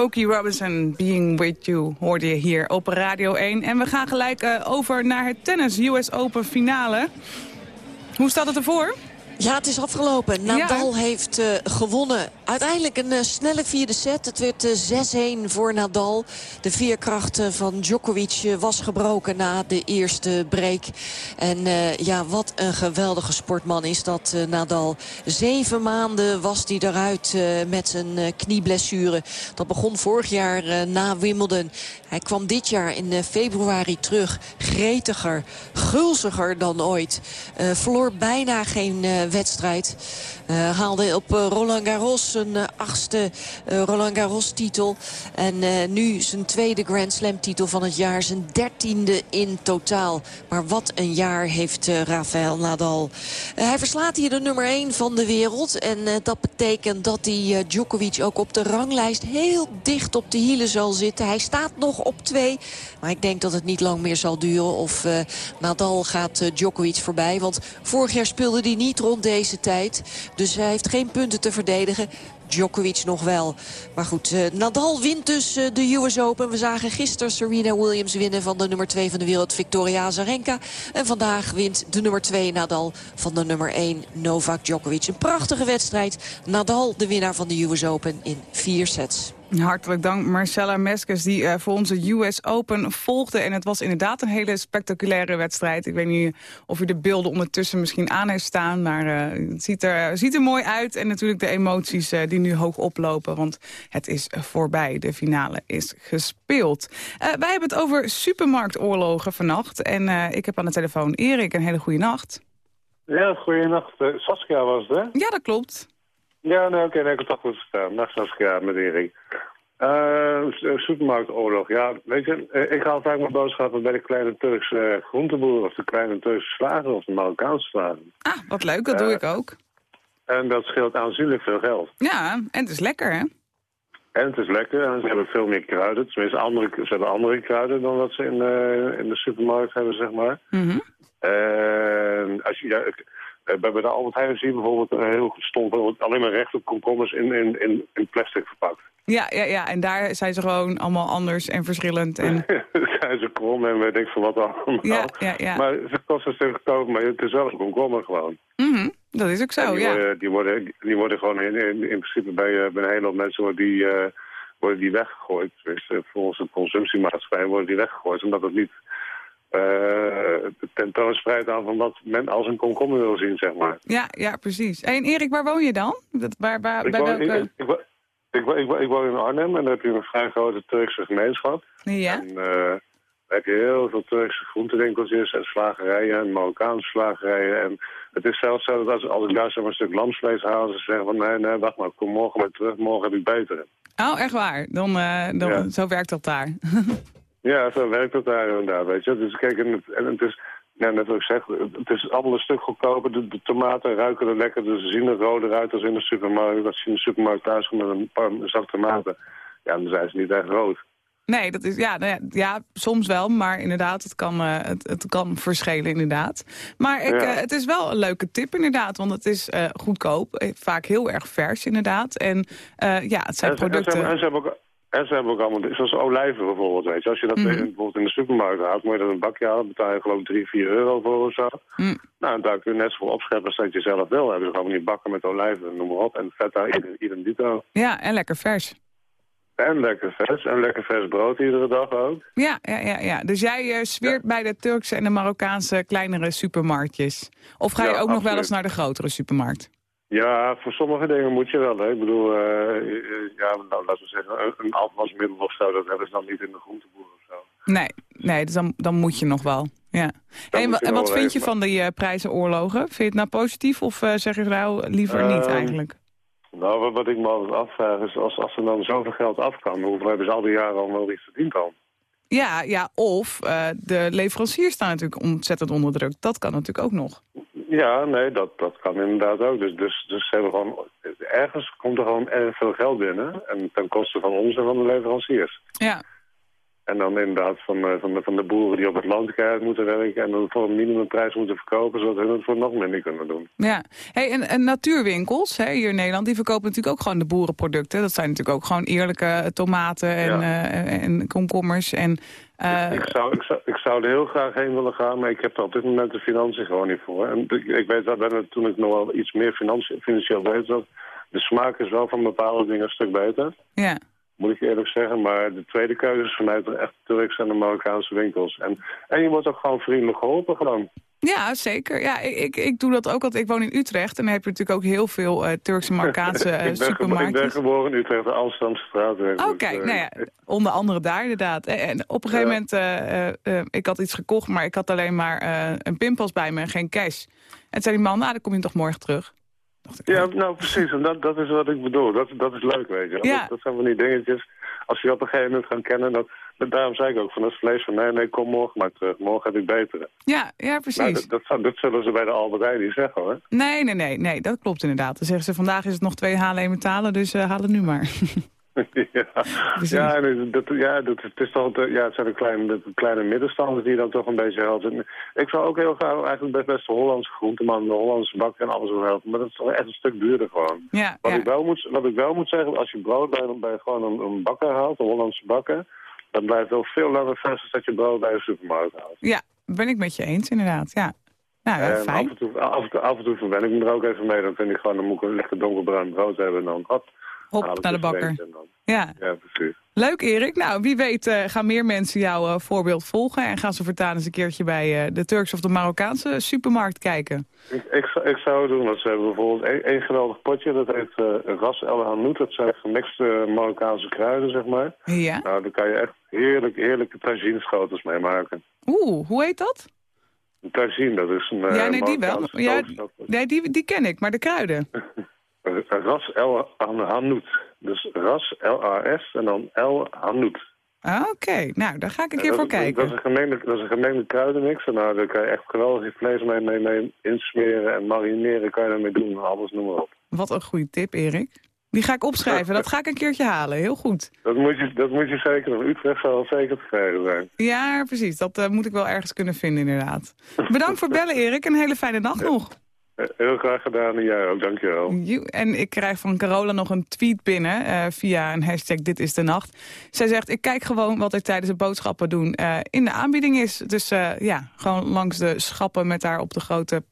Smokey Robinson, Being With You, hoorde je hier op Radio 1. En we gaan gelijk eh, over naar het tennis US Open finale. Hoe staat het ervoor? Ja, het is afgelopen. Nadal heeft uh, gewonnen. Uiteindelijk een uh, snelle vierde set. Het werd uh, 6-1 voor Nadal. De veerkracht van Djokovic was gebroken na de eerste break. En ja, wat een geweldige sportman is dat Nadal. Zeven maanden was hij eruit met zijn knieblessure. Dat begon vorig jaar na Wimbledon. Hij kwam dit jaar in februari terug. Gretiger, gulziger dan ooit. verloor bijna geen wedstrijd. Haalde op Roland Garros zijn uh, achtste Roland Garros titel. En nu zijn tweede Grand Slam titel van het jaar. Zijn dertiende in totaal. Maar wat een jaar heeft Rafael Nadal. hij verslaat hier de nummer 1 van de wereld. En dat betekent dat hij Djokovic ook op de ranglijst heel dicht op de hielen zal zitten. Hij staat nog op 2. Maar ik denk dat het niet lang meer zal duren. Of Nadal gaat Djokovic voorbij. Want vorig jaar speelde hij niet rond deze tijd. Dus hij heeft geen punten te verdedigen. Djokovic nog wel. Maar goed, uh, Nadal wint dus uh, de US Open. We zagen gisteren Serena Williams winnen van de nummer 2 van de wereld, Victoria Azarenka. En vandaag wint de nummer 2 Nadal van de nummer 1 Novak Djokovic. Een prachtige wedstrijd. Nadal de winnaar van de US Open in vier sets. Hartelijk dank Marcella Meskes die uh, voor onze US Open volgde. En het was inderdaad een hele spectaculaire wedstrijd. Ik weet niet of u de beelden ondertussen misschien aan heeft staan. Maar uh, het ziet er, ziet er mooi uit. En natuurlijk de emoties uh, die nu hoog oplopen. Want het is voorbij. De finale is gespeeld. wij hebben het over supermarktoorlogen vannacht. En ik heb aan de telefoon Erik. Een hele goede nacht. Ja, goeienacht. Saskia was het, hè? Ja, dat klopt. Ja, nou, oké, nee, ik heb toch goed verstaan. Nacht Saskia met Erik. Uh, supermarktoorlog, ja, weet je, ik haal vaak mijn boodschappen bij de kleine Turkse groenteboer... of de kleine Turkse slager of de Marokkaanse slager. Ah, wat leuk, dat doe ik ook. En dat scheelt aanzienlijk veel geld. Ja, en het is lekker, hè? En het is lekker en ze hebben veel meer kruiden. Tenminste, andere, ze hebben andere kruiden dan wat ze in, in de supermarkt hebben, zeg maar. Mm -hmm. En als je... Ja, uh, bij de Albert Heijn zie je bijvoorbeeld uh, heel stom, alleen maar recht op komkommers in, in, in, in plastic verpakt. Ja, ja, ja, en daar zijn ze gewoon allemaal anders en verschillend. En... zijn ze krom en weet ik van wat allemaal. Ja, ja, ja. Maar ze kosten stuk goedkoop, maar het is wel een komkommer gewoon. Mm -hmm. Dat is ook zo, die ja. Worden, die, worden, die worden gewoon in, in, in principe bij, bij een hele hoop mensen worden die, uh, worden die weggegooid. Dus, volgens de consumptiemaatschappij worden die weggegooid, omdat het niet uh, tentoonspreidt aan van wat men als een komkommer wil zien, zeg maar. Ja, ja precies. En Erik, waar woon je dan? Dat, waar, waar, ik, bij woon, welke... ik, ik, ik, ik, ik, woon in Arnhem en daar heb je een vrij grote Turkse gemeenschap. Ja. En, uh, daar heb je heel veel Turkse groentewinkeltjes en slagerijen en Marokkaanse slagerijen. En het is zelfs zo dat als, als ik daar maar, een stuk lamsvlees haal, ze zeggen van nee, nee, wacht maar, kom morgen maar terug, morgen heb ik beter. Oh, echt waar? Dan, uh, dan, ja. Zo werkt dat daar. Ja, zo werkt het daar inderdaad, weet je. Dus kijk, en het, en het is, ja, net wat ik zeg, het is allemaal een stuk goedkoper. De, de tomaten ruiken er lekker, dus ze zien er roder uit als in de supermarkt. Als je in de supermarkt thuis komt met een paar zak tomaten, ja, dan zijn ze niet echt rood. Nee, dat is, ja, nou ja, ja, soms wel, maar inderdaad, het kan, uh, het, het kan verschillen inderdaad. Maar ik, ja. uh, het is wel een leuke tip inderdaad, want het is uh, goedkoop, vaak heel erg vers inderdaad. En ja, het zijn en, producten... En ze, en ze hebben ook, en ze hebben ook allemaal, zoals olijven bijvoorbeeld, weet je. Als je dat Mhm. bijvoorbeeld in de supermarkt haalt, moet je dat een bakje halen, betaal je geloof ik 3, 4 euro voor of zo. Mm. Nou, en daar kun je net zoveel opscheppen als dat je zelf wil. Hebben ze gewoon niet bakken met olijven, noem maar op. En feta, idem, idem dito. Ja, en lekker vers. En lekker vers, en lekker vers brood iedere dag ook. Ja, ja, ja, ja. dus jij uh, zweert bij de Turkse en de Marokkaanse kleinere supermarktjes. Of ga je Ja, ook nog wel eens naar de grotere supermarkt? Ja, voor sommige dingen moet je wel. Hè. Ik bedoel, eh, eh, ja, nou, laten we zeggen, een, afwasmiddel of zo, dat hebben ze dan niet in de groenteboer of zo. Nee, nee dus dan, dan moet je nog wel. Ja. Hey, en, wat vind even, je van die uh, prijzenoorlogen? Vind je het nou positief of uh, zeg je nou liever niet eigenlijk? Nou, wat, wat ik me altijd afvraag is, als, als er dan zoveel geld af kan, hoeveel hebben ze al die jaren al wel iets verdiend dan? Ja, ja of de leveranciers staan natuurlijk ontzettend onder druk. Dat kan natuurlijk ook nog. Ja, nee, dat, dat kan inderdaad ook. Dus, dus, dus ze hebben gewoon, ergens komt er gewoon erg veel geld binnen. En ten koste van ons en van de leveranciers. Ja. En dan inderdaad van, eh, van, de, van de boeren die op het landkaart moeten werken... en dan voor een minimumprijs moeten verkopen... zodat hun het voor nog minder kunnen doen. Ja, hey, en, en natuurwinkels hè, hier in Nederland, die verkopen natuurlijk ook gewoon de boerenproducten. Dat zijn natuurlijk ook gewoon eerlijke tomaten en, Ja. eh, en komkommers. En, eh, Ik zou, ik, zou, ik zou er heel graag heen willen gaan, maar ik heb er op dit moment de financiën gewoon niet voor. En ik, ik weet dat ben, toen ik nog wel iets meer financi- financieel weet, dat de smaak is wel van bepaalde dingen een stuk beter. ja. Moet ik eerlijk zeggen, maar de tweede keuze is mij toch echt Turks en de Marokkaanse winkels. En, en je wordt ook gewoon vriendelijk geholpen gewoon. Ja, zeker. Ja, ik, ik, ik doe dat ook, want ik woon in Utrecht. En dan heb je natuurlijk ook heel veel eh, Turkse Marokkaanse eh, ik, ben gebo- ik ben supermarkten. geboren in Utrecht, de Amsterdamse straatweg. Oké, Dus, eh, nou ja, onder andere daar inderdaad. En- En op een gegeven Ja. moment, eh, eh, eh, ik had iets gekocht, maar ik had alleen maar eh, een pinpas bij me en geen cash. En toen zei die man, nou, dan kom je toch morgen terug. Ja, nou precies. En dat, dat is wat ik bedoel. Dat, dat is leuk, weet je. Ja. Dat, dat zijn van die dingetjes. Als je op een gegeven moment gaat kennen, dat, daarom zei ik ook van dat vlees van nee, nee, kom morgen maar terug. Morgen heb ik betere. Ja, ja, precies. Nou, dat, dat, dat zullen ze bij de Albert Heijn niet zeggen hoor. Nee, nee, nee, nee, dat klopt inderdaad. Dan zeggen ze, vandaag is het nog twee halen, één betalen, dus eh, haal het nu maar. ja, ja, nee, dat, ja dat, het, is toch, de- ja, het zijn de kleine, de kleine middenstanders die dan toch een beetje helpen. Ik zou ook heel graag eigenlijk best, best de Hollandse groenteman, de Hollandse bakker en alles wil helpen. Maar dat is toch echt een stuk duurder gewoon. Ja, Wat, ja. ik wel moet, wat ik wel moet zeggen, als je brood bij, bij gewoon een, een bakker haalt, een Hollandse bakker, dan blijft wel veel langer vers dan dat je brood bij een supermarkt haalt. ja, ben ik met je eens inderdaad, ja. Nou, ja, af fijn. en, toe, af, en toe, af en toe verwen ik me er ook even mee. Dan vind ik gewoon, dan moet ik een lekker donkerbruin brood hebben en dan hop, Hop, naar de bakker. Ja, Ja, precies. leuk Erik. Nou, wie weet eh, gaan meer mensen jouw eh, voorbeeld volgen... en gaan ze voortaan eens een keertje bij eh, de Turks of de Marokkaanse supermarkt kijken. Ik, ik, zou- ik zou het doen, want ze hebben bijvoorbeeld één geweldig potje. Dat heet Ras El Hanout. Dat zijn gemixte Marokkaanse kruiden, zeg maar. Ja. Nou, daar kan je echt heerlijk, heerlijke tagine-schotels mee maken. Oeh, hoe heet dat? Een tagine, dat is een ja, nee, die wel. Ja, nee, die, die ken ik, maar de kruiden. Ras El Hanout. Dus Ras, L-A-S en dan El Hanout. Ah, Oké, nou, daar ga ik een keer dat, voor is- Dat kijken. is een gemengde, dat is een gemengde kruidenmix. En nou, daar kan je echt geweldig vlees mee, mee, mee insmeren en marineren. Kan je daarmee doen, alles noem maar op. Wat een goede tip, Erik. Die ga ik opschrijven, dat ga ik een keertje halen. Heel goed. Dat moet je, dat moet je zeker nog. Utrecht zal wel zeker te krijgen zijn. Ja, precies. Dat eh, moet ik wel ergens kunnen vinden, inderdaad. Bedankt voor het bellen, Erik. Een hele fijne dag nog. Eh, Heel graag gedaan en jij ook, dankjewel. En ik krijg van Carola nog een tweet binnen eh, via een hashtag Dit is de Nacht. Zij zegt, ik kijk gewoon wat er tijdens de boodschappen doen eh, in de aanbieding is. Dus ja, gewoon langs de schappen met daar op de grote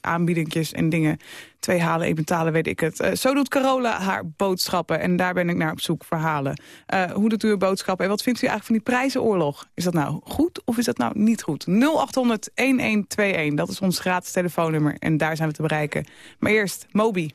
aanbiedingjes en dingen. Twee halen, één betalen, weet ik het. Eh, zo doet Carola haar boodschappen en daar ben ik naar op zoek, verhalen. Eh, hoe doet u uw boodschappen en wat vindt u eigenlijk van die prijzenoorlog? Is dat nou goed of is dat nou niet goed? 0800-1121, dat is ons gratis telefoonnummer en daar zijn we te bereiken. Maar eerst, Moby.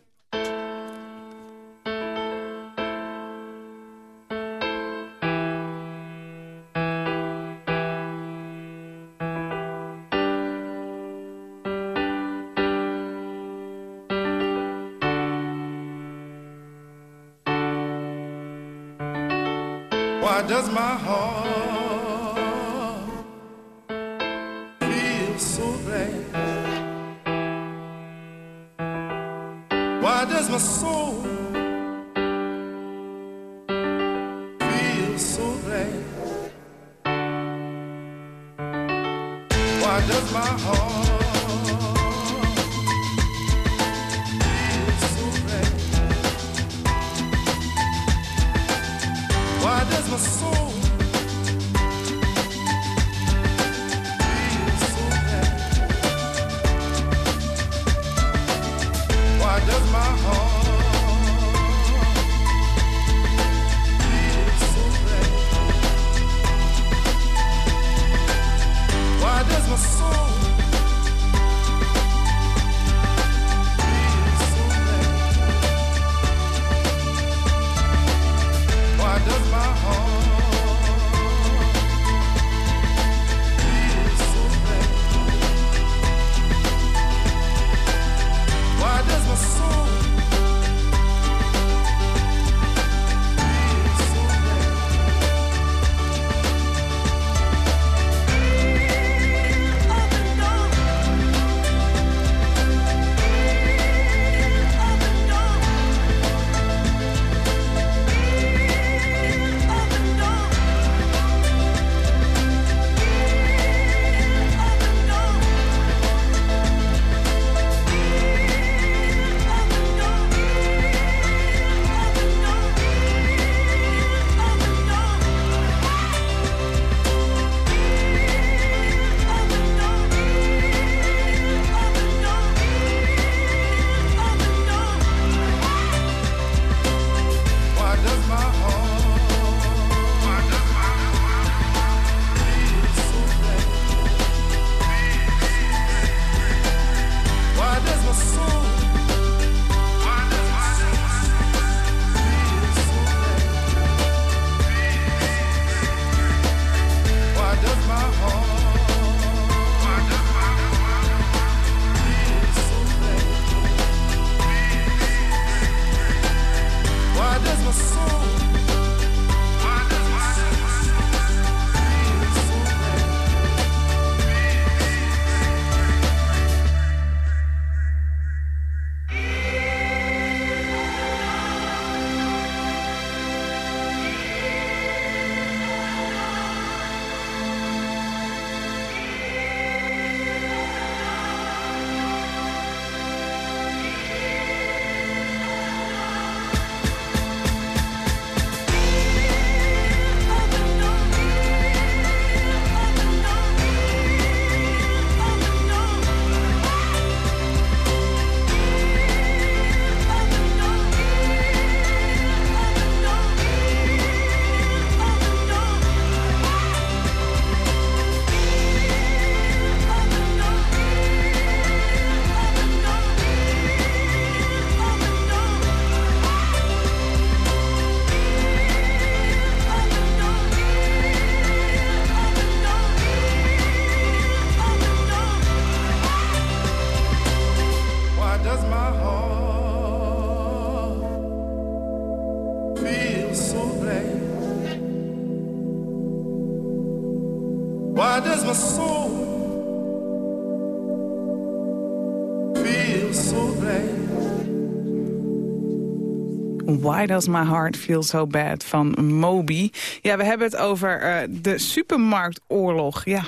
Why Does My Heart Feel So Bad van Moby. Ja, we hebben het over eh, de supermarktoorlog. Ja,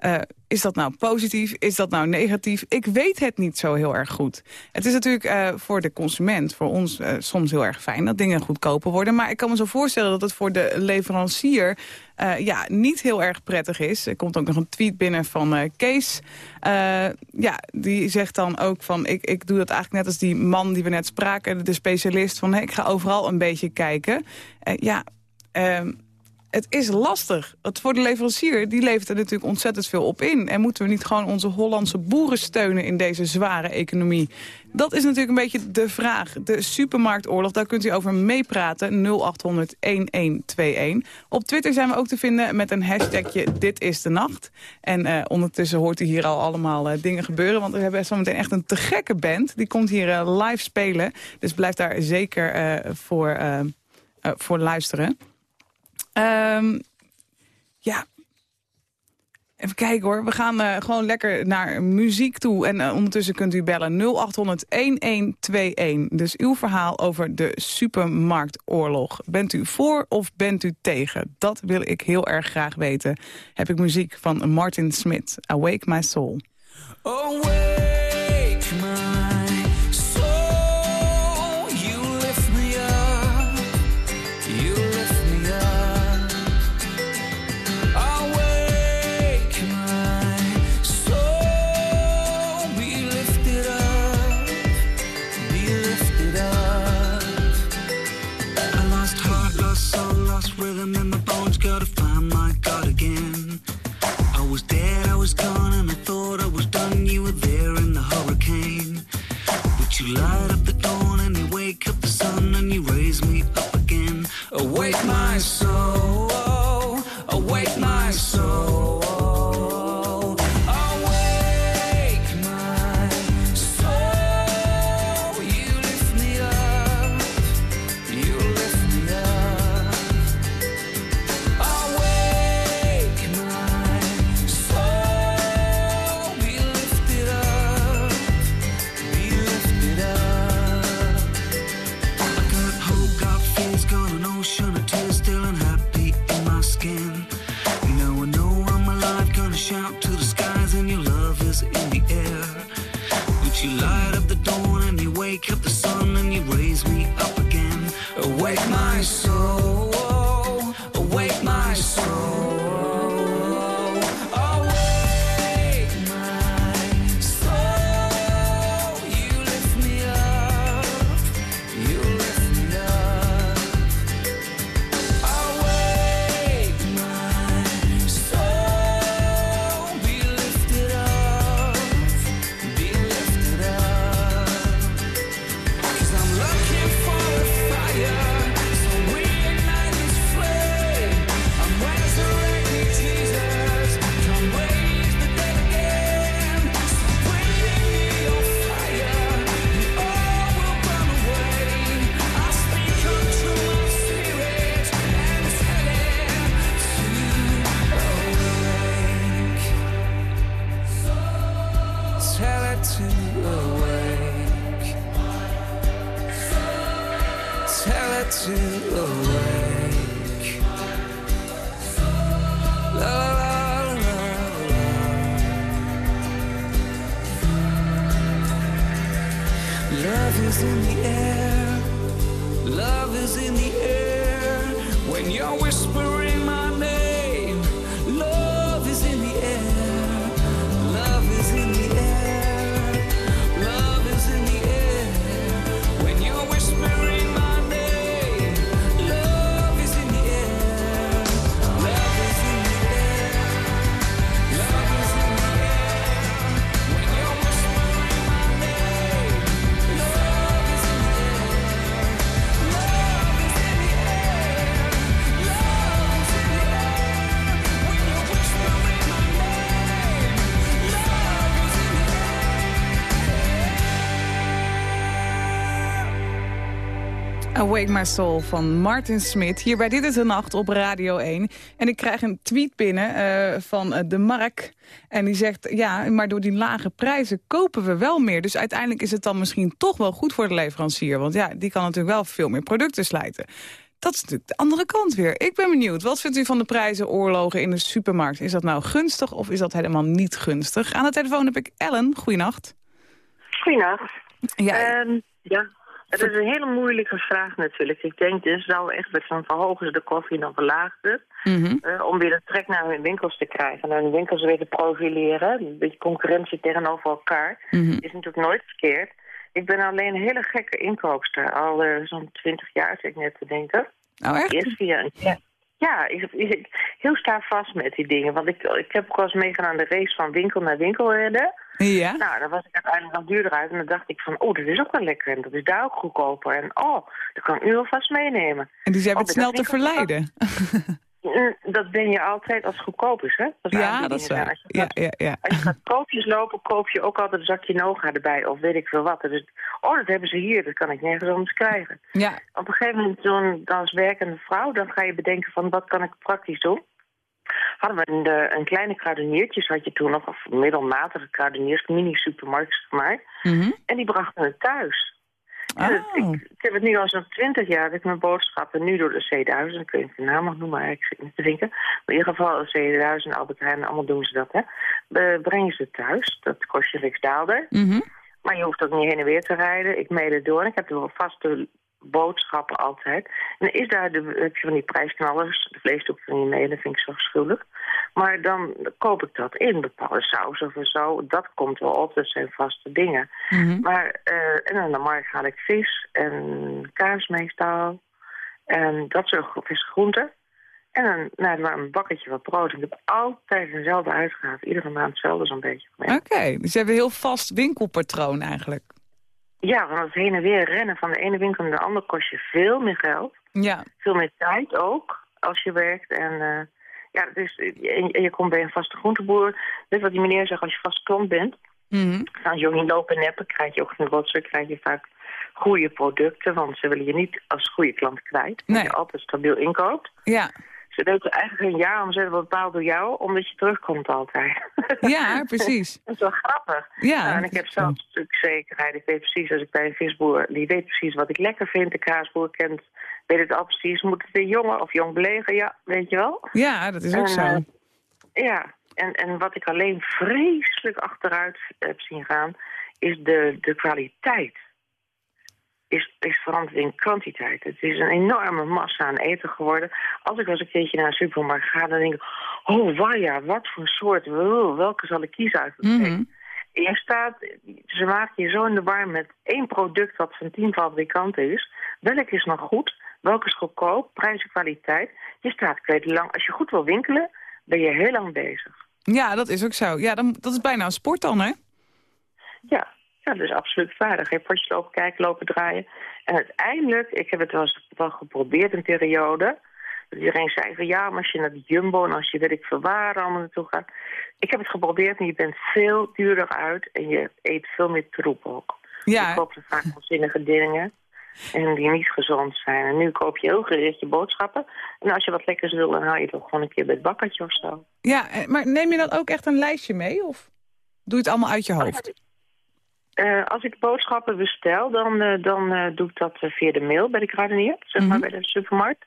eh, is dat nou positief? Is dat nou negatief? Ik weet het niet zo heel erg goed. Het is natuurlijk eh, voor de consument, voor ons eh, soms heel erg fijn... dat dingen goedkoper worden. Maar ik kan me zo voorstellen dat het voor de leverancier... ja, niet heel erg prettig is. Er komt ook nog een tweet binnen van Kees. Ja, die zegt dan ook van... Ik, ik doe dat eigenlijk net als die man die we net spraken... de specialist van ik ga overal een beetje kijken. Ja... ehm, het is lastig. Het voor de leverancier, die levert er natuurlijk ontzettend veel op in. En moeten we niet gewoon onze Hollandse boeren steunen in deze zware economie? Dat is natuurlijk een beetje de vraag. De supermarktoorlog, daar kunt u over meepraten. 0800-1121. Op Twitter zijn we ook te vinden met een hashtagje Dit is de Nacht. En eh, ondertussen hoort u hier al allemaal eh, dingen gebeuren. Want we hebben zo meteen echt een te gekke band. Die komt hier eh, live spelen. Dus blijf daar zeker voor, voor luisteren. Ehm, ja. Even kijken hoor. We gaan eh, gewoon lekker naar muziek toe. En eh, ondertussen kunt u bellen 0800-1121. Dus uw verhaal over de supermarktoorlog. Bent u voor of bent u tegen? Dat wil ik heel erg graag weten. Heb ik muziek van Martin Smith. Awake My Soul. Awake Awake My Soul van Martin Smit. Hier bij Dit is de Nacht op Radio 1. En ik krijg een tweet binnen uh, van uh, de Mark. En die zegt, ja, maar door die lage prijzen kopen we wel meer. Dus uiteindelijk is het dan misschien toch wel goed voor de leverancier. Want ja, die kan natuurlijk wel veel meer producten slijten. Dat is natuurlijk de andere kant weer. Ik ben benieuwd, wat vindt u van de prijzen oorlogen in de supermarkt? Is dat nou gunstig of is dat helemaal niet gunstig? Aan de telefoon heb ik Ellen. Goeienacht. Goeienacht. Ja, um, ja. Het is een hele moeilijke vraag natuurlijk. Ik denk dus zou echt van verhogen ze de koffie dan verlagen het. Mm -hmm. uh, om weer de trek naar hun winkels te krijgen. En hun winkels weer te profileren. Een beetje concurrentie tegenover elkaar. Mm -hmm. Is natuurlijk nooit verkeerd. Ik ben alleen een hele gekke inkoopster. Al uh, zo'n twintig jaar zit ik net te denken. Oh echt? Eerst via een... Ja. Ik, ik, heel sta vast met die dingen. Want ik, ik heb ook wel eens meegedaan aan de race van winkel naar winkel redden. Ja. Nou, dan was ik uiteindelijk nog duurder uit. En dan dacht ik van, oh, dat is ook wel lekker. En dat is daar ook goedkoper. En oh, dat kan ik nu alvast meenemen. En die zijn oh, het snel te verleiden. Dat ben je altijd als het goedkoop is, hè? Dat ja, dat is waar. Als je, ja, gaat, ja, ja. als je gaat koopjes lopen, koop je ook altijd een zakje Noga erbij. Of weet ik veel wat. Dus, oh, dat hebben ze hier. Dat kan ik nergens anders krijgen. Ja. Op een gegeven moment, zo'n als werkende vrouw, dan ga je bedenken van, wat kan ik praktisch doen? Hadden we een, de, een kleine kruideniertjes, had je toen nog, of middelmatige kruideniers, mini-supermarkt gemaakt. Mm -hmm. En die brachten het thuis. Oh. Ik, ik, heb het nu al zo'n twintig jaar dat ik mijn boodschappen nu door de C1000, ik weet niet of de naam mag noemen, maar ik zit niet te denken. Maar in ieder geval C1000, Albert Heijn, allemaal doen ze dat, hè. Brengen ze thuis, dat kost je riksdaalder. Mm -hmm. Maar je hoeft ook niet heen en weer te rijden. Ik meed het door en ik heb er wel vaste boodschappen altijd. En dan is daar de, heb je van die prijsknallers, de vleesdoek van je mee, dat vind ik zo afschuwelijk. Maar dan koop ik dat in, bepaalde saus of zo. Dat komt wel op, dat zijn vaste dingen. Mm -hmm. Maar, uh, en aan de markt haal ik vis en kaas meestal. En dat soort frisse groenten. En dan nou, een bakketje wat brood. Ik heb altijd dezelfde uitgave. Iedere maand hetzelfde zo'n beetje. Oké, okay, dus je hebt een heel vast winkelpatroon eigenlijk. Ja, want het heen en weer rennen van de ene winkel naar de andere kost je veel meer geld. Ja. Veel meer tijd ook, als je werkt. En uh, ja, dus, en je komt bij een vaste groenteboer. Net wat die meneer zegt, als je vast klant bent... Mm -hmm. gaan ze ook niet lopen neppen. Krijg je ook een rotzooi, krijg je vaak goede producten. Want ze willen je niet als goede klant kwijt. Nee. je altijd stabiel inkoopt. Ja. Ze weten eigenlijk een jaar om ze bepaald door jou, omdat je terugkomt altijd. Ja, precies. dat is wel grappig. Ja, nou, en ik heb zelf een stuk zekerheid. Ik weet precies, als ik bij een visboer, die weet precies wat ik lekker vind. De kaasboer kent, weet het al precies. Moet het weer jongen of jong belegen? Ja, weet je wel. Ja, dat is ook en, zo. Uh, ja, en, en wat ik alleen vreselijk achteruit heb zien gaan, is de, de kwaliteit is, is veranderd in kwantiteit. Het is een enorme massa aan eten geworden. Als ik als een keertje naar een supermarkt ga, dan denk ik... oh, waja, wat voor soort, welke zal ik kiezen uit mm -hmm. Je staat, ze maken je zo in de war met één product dat van tien fabrikanten is. Welk is nog goed? Welke is goedkoop? Prijs en kwaliteit. Je staat, ik weet lang, als je goed wil winkelen, ben je heel lang bezig. Ja, dat is ook zo. Ja, dan, dat is bijna een sport dan, hè? Ja, ja, dat is absoluut waar. Dan ga je potjes lopen kijken, lopen draaien. En uiteindelijk, ik heb het wel eens wel geprobeerd een periode. Dat iedereen zei van ja, maar als je naar de Jumbo en als je weet ik veel waar allemaal naartoe gaat. Ik heb het geprobeerd en je bent veel duurder uit en je eet veel meer troep ook. Ja. Je koopt vaak onzinnige dingen en die niet gezond zijn. En nu koop je heel gericht je boodschappen. En als je wat lekkers wil, dan haal je toch gewoon een keer bij het bakkertje of zo. Ja, maar neem je dan ook echt een lijstje mee? Of doe je het allemaal uit je hoofd? Uh, als ik boodschappen bestel, dan, uh, dan uh, doe ik dat via de mail bij de kruidenier, zeg maar, Mhm. bij de supermarkt.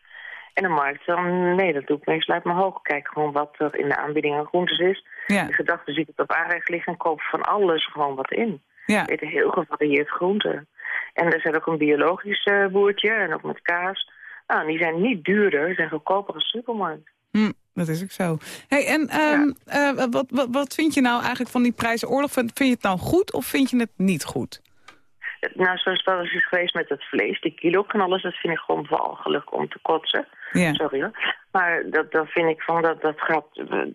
En de markt, dan, nee, dat doe ik meestal uit mijn hoofd. Kijk gewoon wat er in de aanbieding aan groentes is. Ja. De gedachte zie ik het op aanrecht liggen en koop van alles gewoon wat in. Ja. Ik eet heel gevarieerd groenten. En er zit ook een biologisch boertje en ook met kaas. Nou, die zijn niet duurder, zijn goedkoper als supermarkt. Hm, dat is ook zo. Hey, en um, ja. uh, wat, wat, wat vind je nou eigenlijk van die prijzenoorlog? Vind, vind je het nou goed of vind je het niet goed? Nou, zoals dat is geweest met het vlees, die kilo en alles, dat vind ik gewoon walgelijk om te kotsen. Ja. Sorry hoor. Maar dat, dat vind ik van, dat, dat gaat,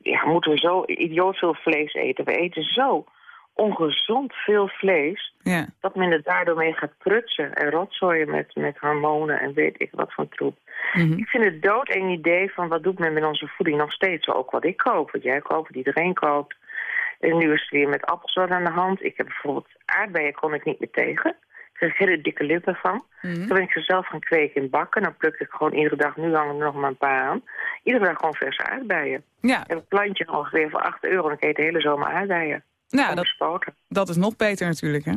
ja, moeten we zo idioot veel vlees eten. We eten zo ongezond veel vlees, ja. dat men er daardoor mee gaat prutsen en rotzooien met, met hormonen en weet ik wat voor troep. Mm -hmm. Ik vind het dood een idee van wat doet men met onze voeding nog steeds, ook wat ik koop, wat jij koopt, wat iedereen koopt. En nu is het weer met appels wat aan de hand. Ik heb bijvoorbeeld aardbeien kon ik niet meer tegen. Ik kreeg ik hele dikke lippen van. Mhm. Toen ben ik ze zelf gaan kweken in bakken. Dan pluk ik gewoon iedere dag, nu hangen er nog maar een paar aan. Iedere dag gewoon verse aardbeien. Ja. En een plantje ongeveer voor 8 euro. Dan kun je de hele zomer aardbeien. Nou, dat, dat is nog beter natuurlijk, hè?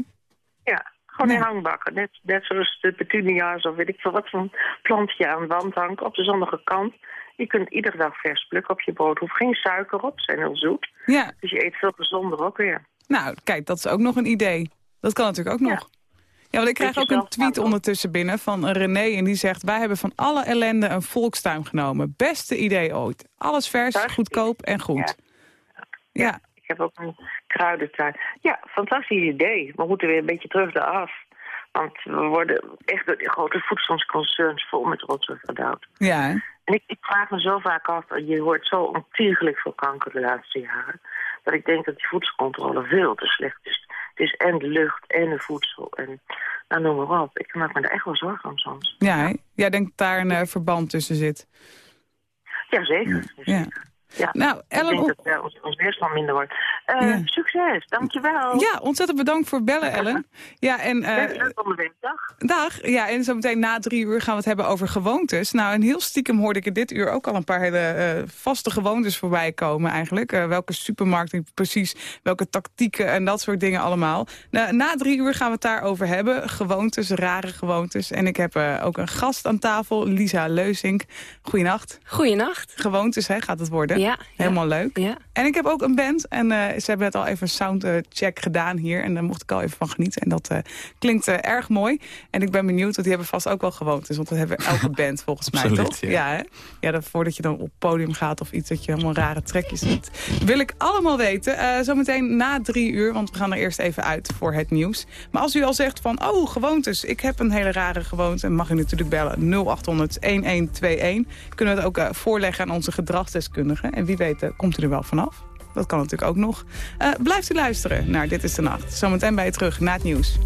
Ja, gewoon Ja. in hangbakken. Net, net zoals de petunia's of weet ik veel wat voor een plantje aan de wand hangt. Op de zonnige kant. Je kunt iedere dag vers plukken op je brood. Er hoeft geen suiker op. Ze zijn heel zoet. Ja. Dus je eet veel gezonder ook weer. Nou, kijk, dat is ook nog een idee. Dat kan natuurlijk ook nog. Ja, want ik krijg ook een tweet ondertussen binnen van René. En die zegt, wij hebben van alle ellende een volkstuin genomen. Beste idee ooit. Alles vers, goedkoop en goed. Ja. Ik heb ook een kruidentuin. Ja, fantastisch idee. We moeten weer een beetje terug eraf. Want we worden echt door die grote voedselconcerns vol met rotzooi verdouwd. Ja, hè? En ik, ik vraag me zo vaak af, je hoort zo ontiegelijk veel kanker de laatste jaren, dat ik denk dat die voedselcontrole veel te slecht is. Het is en de lucht en de voedsel en nou, noem maar op. Ik maak me daar echt wel zorgen om soms. Ja, hè? Jij denkt daar een eh, verband tussen zit. Jazeker. Ja. Ja. Nou, Ellen, ik denk dat eh, ons, ons weerstand minder wordt. Eh, Succes, dankjewel. Ja, ontzettend bedankt voor het bellen, Ellen. Ja, en... eh, Leuk- onderwerp, dag. Dag. Ja, en zo meteen na drie uur gaan we het hebben over gewoontes. Nou, en heel stiekem hoorde ik er dit uur ook al een paar hele eh, vaste gewoontes voorbij komen eigenlijk. Eh, welke supermarkt precies, welke tactieken en dat soort dingen allemaal. Nou, na drie uur gaan we het daarover hebben. Gewoontes, rare gewoontes. En ik heb eh, ook een gast aan tafel, Lisa Leusink. Goeienacht. Goeienacht. Gewoontes, hè, gaat het worden. Ja, Helemaal leuk. Ja. En ik heb ook een band. En eh, ze hebben net al even een soundcheck gedaan hier. En daar mocht ik al even van genieten. En dat eh, klinkt eh, erg mooi. En ik ben benieuwd, want die hebben vast ook wel gewoontes. Want dat hebben elke band volgens mij, Absoluut, toch? ja. Ja, hè? ja dat, voordat je dan op het podium gaat of iets, dat je helemaal rare trekjes ziet. Wil ik allemaal weten. Zometeen na drie uur, want we gaan er eerst even uit voor het nieuws. Maar als u al zegt van, oh, gewoontes. Ik heb een hele rare gewoonte. mag u natuurlijk bellen 0800-1121. Kunnen we het ook voorleggen aan onze gedragsdeskundigen. En wie weet eh, komt u er wel vanaf. Dat kan natuurlijk ook nog. Blijf blijft u luisteren naar Dit is de Nacht. Zometeen bij je terug na het nieuws.